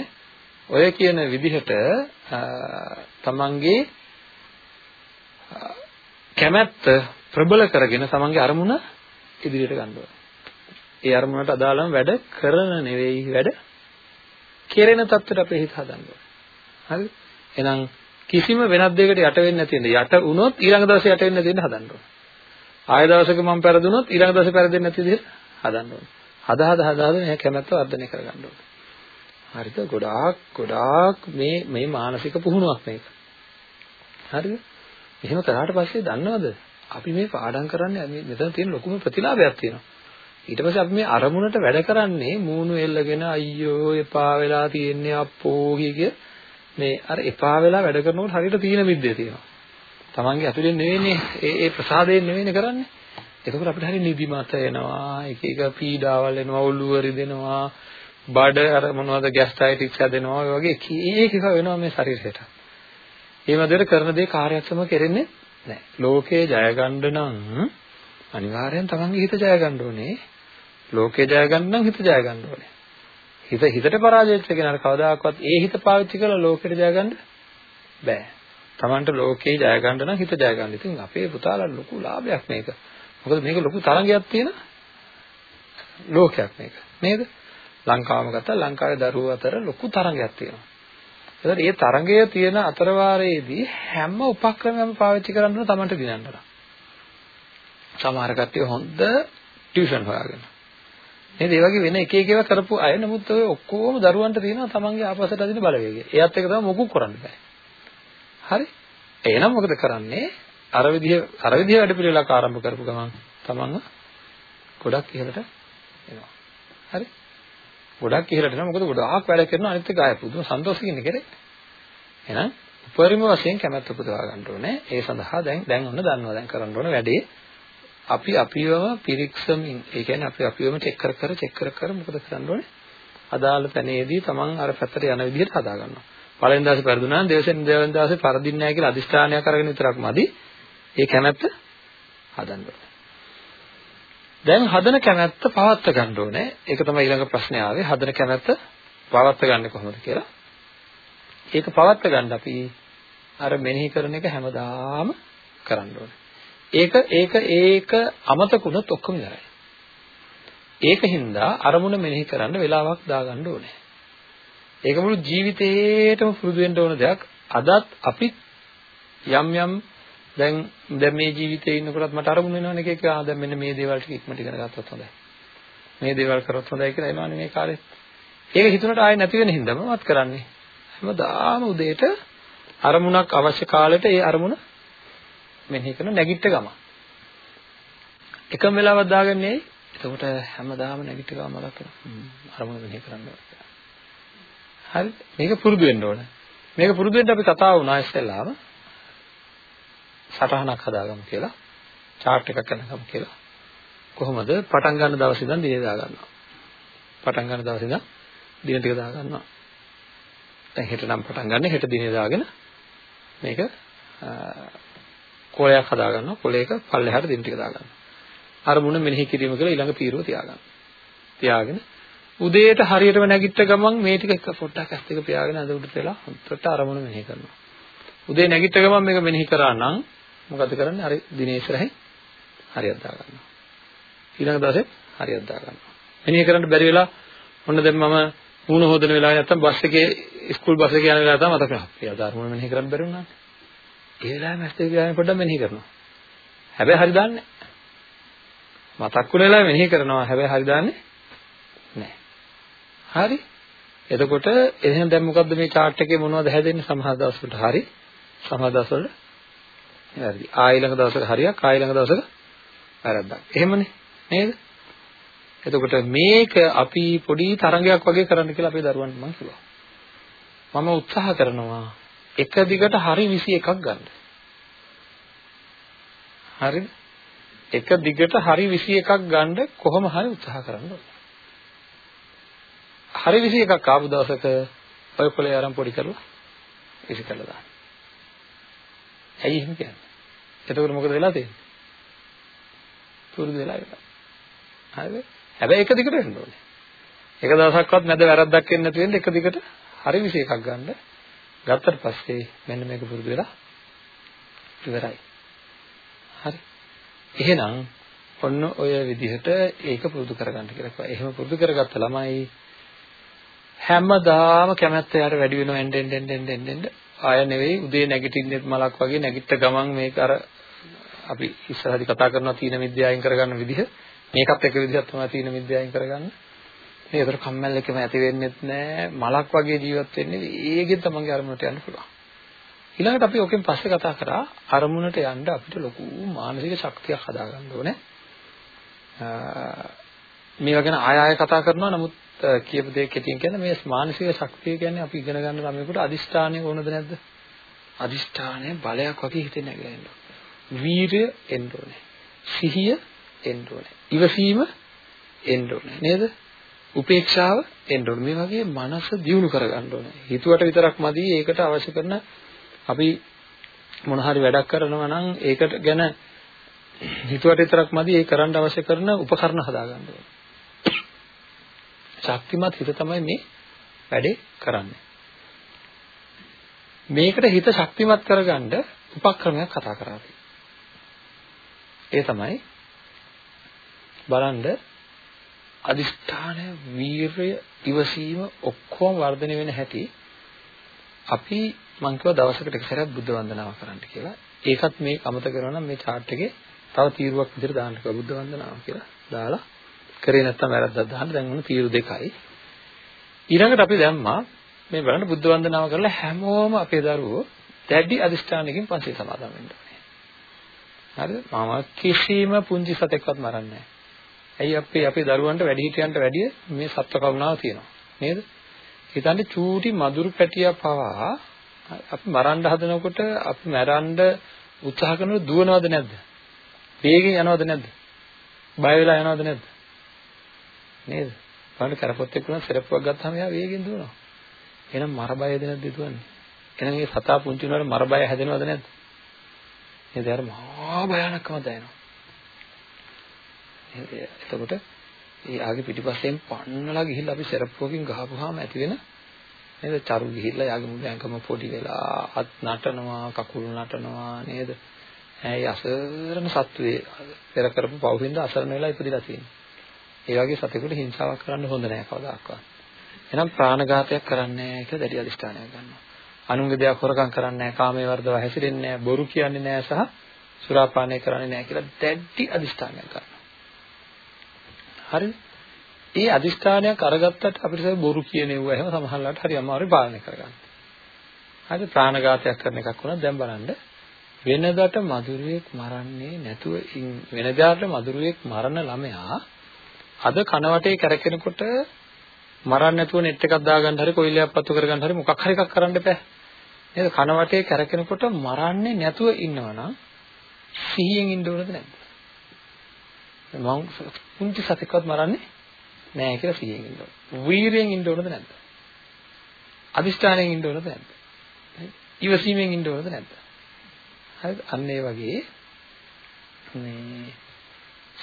Speaker 2: ඔය කියන විදිහට තමන්ගේ කැමැත්ත ප්‍රබල කරගෙන තමන්ගේ අරමුණ ඉදිරියට ගන්න ඕනේ. ඒ අරමුණට අදාළම වැඩ කරන නෙවෙයි වැඩ කෙරෙන තත්ත්වයට අපේ හිත හදන්න ඕනේ. හරිද? එහෙනම් කිසිම වෙනත් දෙයකට යට වෙන්නේ නැති වෙන. යට වුණොත් ඊළඟ දවසේ යට වෙන්නේ නැති වෙන හදන්න ඕනේ. ආය දවසක මම පෙරදුනොත් ඊළඟ දවසේ පෙරදෙන්නේ නැති විදිහට හදන්න ඕනේ. හද හද හද හද මේ කැමැත්ත වර්ධනය කරගන්න ඕනේ. හරිද? ගොඩාක් ගොඩාක් මේ මේ මානසික පුහුණුවක් මේක. හරිද? එහෙම කරාට පස්සේ දන්නවද? අපි මේ පාඩම් කරන්නේ මෙතන තියෙන ලොකුම ප්‍රතිලාභයක් තියෙනවා. ඊට පස්සේ අපි මේ අරමුණට වැඩ කරන්නේ මූණු එල්ලගෙන අයියෝ එපා වෙලා තියෙන්නේ අප්පෝ කිය මේ අර එපා වෙලා වැඩ කරනකොට හරියට තීන මිද්දේ තියෙනවා. Tamange ඇතුලෙන් නෙවෙයිනේ ඒ ඒ ප්‍රසාදයෙන් නෙවෙයිනේ කරන්නේ. එතකොට අපිට හරිය නිදිමත එනවා, එක එක පීඩාවල් එනවා, ඔළුව රිදෙනවා, බඩ අර මොනවද ગેස්ට්‍රයිටිස් හැදෙනවා, ඔය වගේ එක එක වෙනවා මේ ශරීරයට. ඒ වදේට කරන දේ කාර්යක්ෂම කෙරෙන්නේ නැහැ. ලෝකේ ජය ගන්න නම් අනිවාර්යෙන් තමන්ගේ හිත ජය ගන්න ඕනේ. ලෝකේ ජය ගන්න නම් හිත ජය ගන්න ඕනේ. හිත හිතට පරාජයත් වෙගෙන කවදාකවත් ඒ හිත පාවිච්චි කරලා ලෝකෙට ජය ගන්න බෑ. තමන්ට ලෝකේ ජය ගන්න නම් හිත ජය ගන්න. ඉතින් අපේ පුතාලා ලොකු ලාභයක් මේක. මොකද මේක ලොකු තරංගයක් තියෙන ලෝකයක් මේක. නේද? ලංකාවම ගත්තා ලංකාවේ දරුවෝ අතර ලොකු තරංගයක් තියෙනවා. ඒතර මේ තරඟය තියෙන අතරවාරයේදී හැම උපක්‍රමයක්ම පාවිච්චි කරන්න තමන්ට දිනන්න. සමහර කට්ටිය හොඳ ටියුෂන් හොයාගෙන. නේද? ඒ වගේ වෙන එක එක ඒවා කරපු අය නමුත් ඔය ඔක්කොම දරුවන්ට තියෙනවා තමන්ගේ ආපස්සට අදින බලවේගය. එයාත් එක තමයි මොකුත් කරන්න බෑ. හරි? එහෙනම් මොකද කරන්නේ? අර විදිහ අර විදිහ වැඩ පිළිවෙලක් ආරම්භ කරපු ගමන් තමන්ව ගොඩක් ඉහළට එනවා. හරි? ගොඩක් ඉහළට එනවා. මොකද ගොඩාක් වැඩ කරන අනිත් එක ආය පුදුම සන්තෝෂකින් ඉන්නේ එහෙනම් උපරිම වශයෙන් කැමැත්ත උපදවා ගන්න ඕනේ. ඒ සඳහා දැන් දැන් ඔන්න දන්නවා දැන් කරන්න ඕන වැඩේ අපි අපිවම පිරික්සමින් ඒ කියන්නේ අපි අපිවම චෙක් කර කර චෙක් කර කර මොකද කරන්න ඕනේ? අදාළ තැනේදී තමන් අර පැත්තට යන විදිහට හදා ගන්නවා. පළවෙනි දවසේ පෙරදුනා නම් දෙවෙනි දෙවෙනි දවසේ පරදින්නේ නැහැ කියලා අදිෂ්ඨානයක් අරගෙන විතරක් මදි. ඒ කැමැත්ත හදන්න ඕනේ. දැන් හදන කැමැත්ත පවත්ත ගන්න ඕනේ. ඒක තමයි ඊළඟ ප්‍රශ්නේ ආවේ. හදන කැමැත්ත පවත්ත ගන්න කොහොමද කියලා. ඒක පවත්ත ගන්න අපි අර මෙනෙහි කරන එක හැමදාම කරන්න ඕනේ. ඒක ඒක ඒක අමතකුණොත් ඔක්කොම ඉවරයි. ඒකින්ද අරමුණ මෙනෙහි කරන්න වෙලාවක් දාගන්න ඕනේ. ඒක මුළු ජීවිතේටම පුරුදු වෙන්න ඕන දෙයක්. අදත් අපි යම් යම් දැන් දැන් මේ ජීවිතේ ඉන්නකොටත් මට අරමුණ වෙනවනේ එක එක ආ දැන් මෙන්න මේ දේවල් ටික ඉක්මනට ඉගෙන ගත්තොත් හොඳයි. මේ දේවල් කරොත් හොඳයි කියලා එනවනේ මේ කාලේ. ඒක හිතුනට ආයෙ නැති වෙන හින්දාම මත් කරන්නේ. හැමදාම උදේට අරමුණක් අවශ්‍ය කාලෙට ඒ අරමුණ මෙනෙහි කරන නැගිට ගම. එකම වෙලාවක් දාගන්නේ එතකොට හැමදාම නැගිට ගම මතක් වෙනවා. අරමුණ මෙනෙහි කරන්න ඕනේ. හරි මේක පුරුදු වෙන්න ඕනේ. මේක පුරුදු වෙන්න අපි කතා වුණා ඉස්සෙල්ලාම සටහනක් හදාගමු කියලා. chart එකක් කරගමු කියලා. කොහොමද පටන් ගන්න දවසේ ඉඳන් දිනේ දා ගන්නවා. පටන් ගන්න දවසේ ඉඳන් දින ටික දා ගන්නවා. දැන් හෙට නම් පටන් ගන්න හෙට දිනේ දාගෙන මේක කොලයක් හදා ගන්නවා. කොලයක පල්ලෙහාට දින ටික දා ගන්නවා. අරමුණ මෙනෙහි කිරීම කියලා ඊළඟ පීරුව තියාගන්න. තියාගෙන උදේට හරියටම නැගිට ගමන් මේ ටික එක පොඩ්ඩක් ඇස් දෙක පියාගෙන අද උඩට වෙලා හොඳට අරමුණ මෙනෙහි කරනවා. උදේ නැගිට ගමන් මේක මෙනෙහි කරා නම් මොකද කරන්නේ? හරි දිනේ ඉස්සරහින් හරියට දා ගන්නවා. ඊළඟ දවසේ හරියට දා ගන්නවා. මෙනෙහි කරන්න බැරි වෙලා ඔන්න දැන් මම මූණ හොදන වෙලාවේ නැත්තම් බස් එකේ ස්කූල් බස් එකේ යන වෙලාව තමයි මතක වෙනවා. ඒ අදාරමුණ මෙනෙහි කරන්න බැරි වුණා. ඒ වෙලාවේ මැස් දෙක ගානේ පොඩ්ඩක් මෙනෙහි කරනවා. හැබැයි හරි දාන්නේ මතක් වුණ වෙලාවේ මෙනෙහි කරනවා. හැබැයි හරි දාන්නේ නැහැ. හරි. එතකොට එහෙනම් දැන් මොකද්ද මේ chart එකේ මොනවද හැදෙන්නේ සමහර දවස් වලට හරි සමහර දවස් වල වැරදි. ආයෙලඟ දවසක හරියක් ආයෙලඟ දවසක වැරද්දක්. එහෙමනේ නේද? එතකොට මේක අපි පොඩි තරංගයක් වගේ කරන්න කියලා අපේ දරුවන්ට මම කිව්වා. මම උත්සාහ කරනවා එක දිගට හරි 21ක් ගන්න. හරිද? එක දිගට හරි 21ක් ගන්න කොහොම හරි උත්සාහ කරන්න ඕනේ. හරි 21ක් ආපු දවසක ඔය පොලේ ආරම් පොඩි කරලා විසි කරලා දාන්න. ඇයි එහෙම කියන්නේ? එතකොට මොකද වෙලා තියෙන්නේ? පුරුදු වෙලා ඉවරයි. හරිද? හැබැයි එක දිගට වෙන්න ඕනේ. එක දවසක්වත් නැද වැරද්දක් වෙන්නේ නැති වෙන්න එක දිගට හරි 21ක් ගන්න. ගත්තට පස්සේ මෙන්න මේක පුරුදු වෙලා ඉවරයි. හරි. එහෙනම් ඔන්න ඔය විදිහට ඒක පුරුදු කරගන්න කියලා කිව්වා. එහෙම පුරුදු කරගත්ත ළමයි හැමදාම කැමැත්ත යාට වැඩි වෙනවා එන්න එන්න එන්න එන්න එන්න ආය නෙවෙයි උදේ නැගිටින්නෙත් මලක් වගේ නැගිට ගමන් මේක අර අපි ඉස්සරහදී කතා කරනවා තීන මිද්‍යාවෙන් කරගන්න විදිහ. මේකත් එක විදිහක් තමයි තීන මිද්‍යාවෙන් කරගන්න. මේ ඒතර කම්මැල් එකම ඇති වෙන්නෙත් නෑ. මලක් වගේ ජීවත් වෙන්නේ ඒකෙන් තමන්ගේ අරමුණට යන්න පුළුවන්. ඊළඟට අපි ඔකෙන් පස්සේ කතා කරා අරමුණට යන්න අපිට ලොකු මානසික ශක්තියක් හදාගන්න ඕනේ. මේවා ගැන ආය ආය කතා කරනවා නමුත් කියපු දේ කෙටියෙන් කියන්නේ මේ මානසික ශක්තිය කියන්නේ අපි ඉගෙන ගන්න ළමයෙකුට අදිෂ්ඨානය ඕනද නැද්ද? අදිෂ්ඨානය බලයක් වගේ හිතේ නැගලා ඉන්න. වීරිය එන්න ඕනේ. සිහිය එන්න ඕනේ. ඉවසීම එන්න ඕනේ නේද? උපේක්ෂාව එන්න ඕනේ. මේ වගේ මනස දියුණු කරගන්න ඕනේ. හිතුවට විතරක් මදි ඒකට අවශ්‍ය කරන අපි මොන හරි වැඩක් කරනවා නම් ඒකට ගැන හිතුවට විතරක් මදි ඒ කරන්න අවශ්‍ය කරන උපකරණ හදාගන්න ඕනේ. ශක්තිමත් හිත තමයි මේ වැඩේ කරන්නේ. මේකට හිත ශක්තිමත් කරගන්න උපක්‍රමයක් කතා කරා ඒ තමයි බලන්න අදිෂ්ඨාන වීරය ඉවසීම ඔක්කොම වර්ධනය වෙන හැටි අපි මං කිව්වා දවසකට එක සැරයක් බුද්ධ වන්දනාව කරන්න කියලා. ඒකත් මේ අමතක කරනවා නම් මේ chart එකේ තව තීරුවක් විදිහට දාන්න කිව්වා බුද්ධ වන්දනාව කියලා. දාලා කරේ නැත්තම් වැරද්දක් දාන්න දැන් උණු තීරු දෙකයි. ඊළඟට අපි දැම්මා මේ බලන්න බුද්ධ වන්දනාව කරලා හැමෝම අපේ දරුවෝ දැඩි අදිෂ්ඨානයකින් පන්සිල් සමාදන් වෙන්න ඕනේ. හරිද? මම කිසිම පුංචි සතෙක්වත් මරන්නේ නැහැ. ඇයි අපේ අපේ දරුවන්ට වැඩිහිටියන්ට වැඩිය මේ සත්ව කරුණාව තියෙනවා. නේද? හිතන්නේ චූටි මදුරු පැටියා පවා අපි මරන්න හදනකොට අපි මරන්න උත්සාහ කරනකොට දුවනවද නැද්ද? වේගෙන් යනවද නැද්ද? බය වෙලා යනවද නැද්ද? නේද? බලන්න කරපොත් එක්ක උනත් සෙරප්පුවක් ගත්තාම එයා වේගෙන් දුවනවා. එහෙනම් මර බයද නැද්ද දුවන්නේ? එහෙනම් මේ සතා පුංචි උනාට මර බය හැදෙනවද නැද්ද? නේද? අර මහා භයානකම දැනෙනවා. එතකොට ඒ ආගේ පිටිපස්සෙන් පන්නලා ගිහිල්ලා අපි සෙරප්පුවකින් ගහපුවාම ඇති වෙන නේද? චරු ගිහිල්ලා යාගේ මුළු ඇඟම පොඩි වෙලා අත් නටනවා, කකුල් නටනවා නේද? ඇයි අසරණ සත්වයේ පෙර කරපු පවුහින්ද අසරණ වෙලා ඉපදිලා තියෙන්නේ. ඒ වගේ සතෙකුට හිංසාවක් කරන්න හොඳ නෑ කවදාකවත්. එහෙනම් ප්‍රාණඝාතයක් කරන්නේ නෑ කියලා දැඩි අදිෂ්ඨානයක් ගන්නවා. අනුන්ගේ දේවල් හොරකම් කරන්නේ නෑ, කාමයේ වර්ධව හැසිරෙන්නේ නෑ, බොරු කියන්නේ නෑ සහ සුරාපානය කරන්නේ නෑ කියලා දැඩි අදිෂ්ඨානයක් ගන්නවා. හරිද? ඒ අදිෂ්ඨානයක් අරගත්තට අපිට බොරු කියන ඒවා එහෙම සමහරවිට හරි අමාරුයි පාලනය කරගන්න. හරි ප්‍රාණඝාතයක් කරන එකක් වුණා දැන් බලන්න වෙනදට මధుරයෙක් මරන්නේ නැතුව වෙනදාට මధుරයෙක් මරන ළමයා අද කනවටේ කැරකෙනකොට මරන්න නැතුව net එකක් දාගන්න හරි කොයිලයක් පත්තු කරගන්න හරි මොකක් හරි එකක් කරන්න බෑ. නේද? කනවටේ කැරකෙනකොට මරන්නේ නැතුව ඉන්නවනම් සිහියෙන් ඉන්න ඕනද නැද්ද? මං පුංචි සතෙක්වත් මරන්නේ නෑ කියලා සිහියෙන් ඉන්න ඕන. වීරියෙන් ඉන්න ඕනද නැද්ද? අදිෂ්ඨානයෙන් ඉන්න ඕනද නැද්ද? ඉවසීමෙන් ඉන්න ඕනද නැද්ද? හරිද? අන්න ඒ වගේ මේ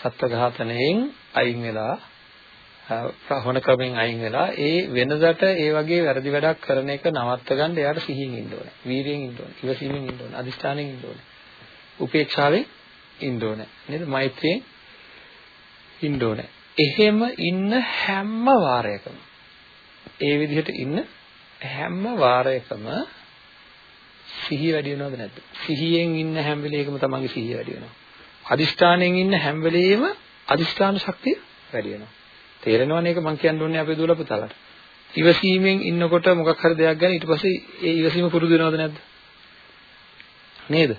Speaker 2: සත්ව ඝාතනයෙන් අයින් වෙලා හොන ක්‍රමෙන් අයින් වෙලා ඒ වෙනදට ඒ වගේ වැරදි වැඩක් කරන එක නවත්ත ගන්න එයාට සිහියෙන් ඉන්න ඕනේ. වීරියෙන් ඉන්න ඕනේ. ඉවසීමෙන් ඉන්න ඕනේ. අදිෂ්ඨානයෙන් ඉන්න ඕනේ. උපේක්ෂාවෙන් ඉන්න ඕනේ. නේද? මෛත්‍රියෙන් ඉන්න ඕනේ. එහෙම ඉන්න හැම වාරයකම ඒ විදිහට ඉන්න හැම වාරයකම සිහිය වැඩි වෙනවද නැද්ද? සිහියෙන් ඉන්න හැම වෙලේකම තමන්ගේ සිහිය වැඩි වෙනවා. අදිෂ්ඨාණයෙන් ඉන්න හැම වෙලෙම අදිෂ්ඨාන ශක්තිය වැඩි වෙනවා. තේරෙනවනේ ඒක මම කියන්න ඕනේ අපේ දුවලා පුතාලට. ඉවසීමෙන් ඉන්නකොට මොකක් හරි දෙයක් ගැන ඊට පස්සේ ඒ ඉවසීම පුරුදු වෙනවද නැද්ද? නේද?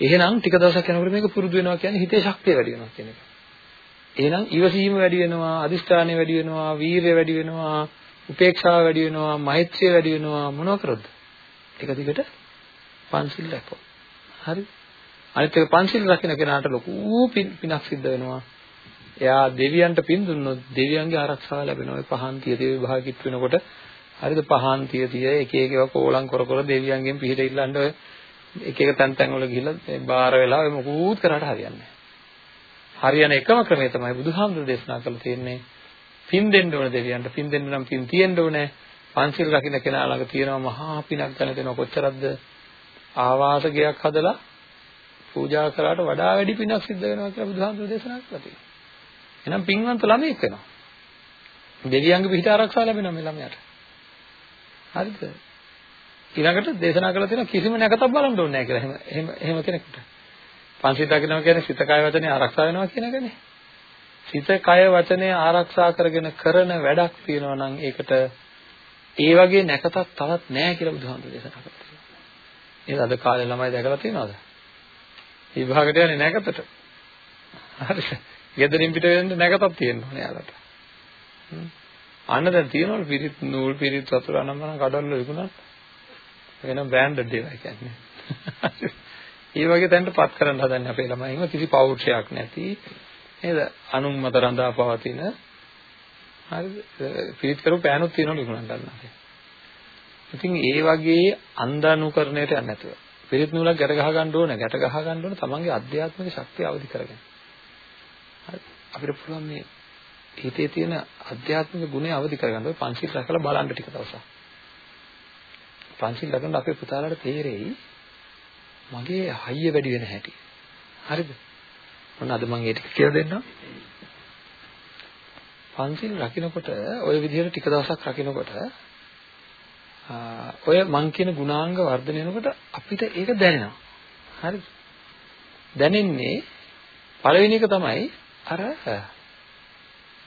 Speaker 2: එහෙනම් ටික දවසක් යනකොට මේක පුරුදු වෙනවා කියන්නේ හිතේ ශක්තිය වැඩි වෙනවා කියන එක. එහෙනම් ඉවසීම වැඩි වෙනවා, අදිෂ්ඨානය වැඩි වෙනවා, වීරිය වැඩි වෙනවා, උපේක්ෂාව වැඩි වෙනවා, මෛත්‍රිය වැඩි වෙනවා මොනව කරොත්ද? එක දිගට පන්සිල් රැකෝ. හරි? අනිත් එක පන්සිල් රකින්න කෙනාට ලොකු පිනක් සිද්ධ වෙනවා. එයා දෙවියන්ට පින් දුන්නොත් දෙවියන්ගේ ආරක්ෂාව ලැබෙනවා. ඒ පහන් තිය දෙවි භාගිත වෙනකොට හරිද පහන් තිය තිය එක එක ඒවා කෝලම් කර කර දෙවියන්ගෙන් පිහිට ඉල්ලන්න ඔය එක එක තැන් තැන් වල ගිහිල්ලා බාර වෙලා ඔය මොකුත් කරාට හරියන්නේ නැහැ. හරියන එකම ක්‍රමය තමයි බුදුහාමුදුරු දේශනා කරලා තියෙන්නේ. පින් දෙන්න ඕන දෙවියන්ට. පින් දෙන්න නම් පින් තියෙන්න ඕනේ. පන්සිල් රකින්න කෙනා ළඟ තියෙනවා මහා පිනක් ගන්න දෙනවා කොච්චරක්ද? ආවාස ගයක් හදලා පූජා කළාට වඩා වැඩි පිනක් සිද්ධ වෙනවා කියලා බුදුහාමුදුරු දේශනා කරලා තියෙනවා. එහෙනම් පින්වන්ත ළමයෙක් වෙනවා. දෙවියන්ගේ පිහිට ආරක්ෂා ලැබෙනවා මේ ළමයාට. හරිද? ඊළඟට දේශනා කරලා තියෙනවා කිසිම නැකතක් බලන්න ඕනේ නැහැ කියලා. එහෙම එහෙම එහෙම කෙනෙකුට. පංචිත දකිනවා කියන්නේ සිත කය වචනේ ආරක්ෂා වෙනවා කියන එකනේ. සිත කය වචනේ ආරක්ෂා කරගෙන කරන වැඩක් තියෙනවා නම් ඒකට ඒ වගේ නැකතක් තවත් නැහැ කියලා බුදුහාමුදුරු දේශනා කරලා තියෙනවා. ඒක අද කාලේ ළමයි දැකලා තියෙනවද? විභාගයට යන්නේ නැකතට. හරිද? ගෙදරින් පිට වෙන්න නැකතක් තියෙන්න ඕනේ යාලට. අන්න දැන් තියෙනවලු පිරිත් නූල් පිරිත් වතුර අනම්මන කඩවල විකුණන්න. වෙන බ්‍රෑන්ඩඩ් ඒවා කියන්නේ. ඒ වගේ තැනටපත් කරන්න හදන්නේ අපේ ළමයින්ව කිසි පෞරුෂයක් නැති නේද? අනුන් මත රඳා පවතින හරිද? පිරිත් කරු පෑනුත් තියෙනවලු විකුණන්න ගන්න. ඉතින් ඒ වගේ අන්ධානුකරණයට යන්නේ නැතුව පිරිත් නූලක් ගැට ගහ ගන්න ඕනේ ගැට ගහ ගන්න ඕනේ තමන්ගේ අධ්‍යාත්මික ශක්තිය අවදි කරගෙන. හරි අපිට පුළුවන් මේ හිතේ තියෙන අධ්‍යාත්මික ගුණය අවදි කරගන්න ඔය පංචිල් රැකලා බලන්න ටික දවසක්. පංචිල් රැකන අපේ පුතාලාට තේරෙයි මගේ හයිය වැඩි වෙන හැටි. හරිද? මොන අද මම ඒ ටික කියලා දෙන්නම්. පංචිල් රකින්නකොට ওই විදිහට ටික දවසක් රකින්නකොට ඔය මං කියන ගුණාංග වර්ධනය වෙනකොට අපිට ඒක දැනෙනවා. හරිද? දැනෙන්නේ පළවෙනි එක තමයි අර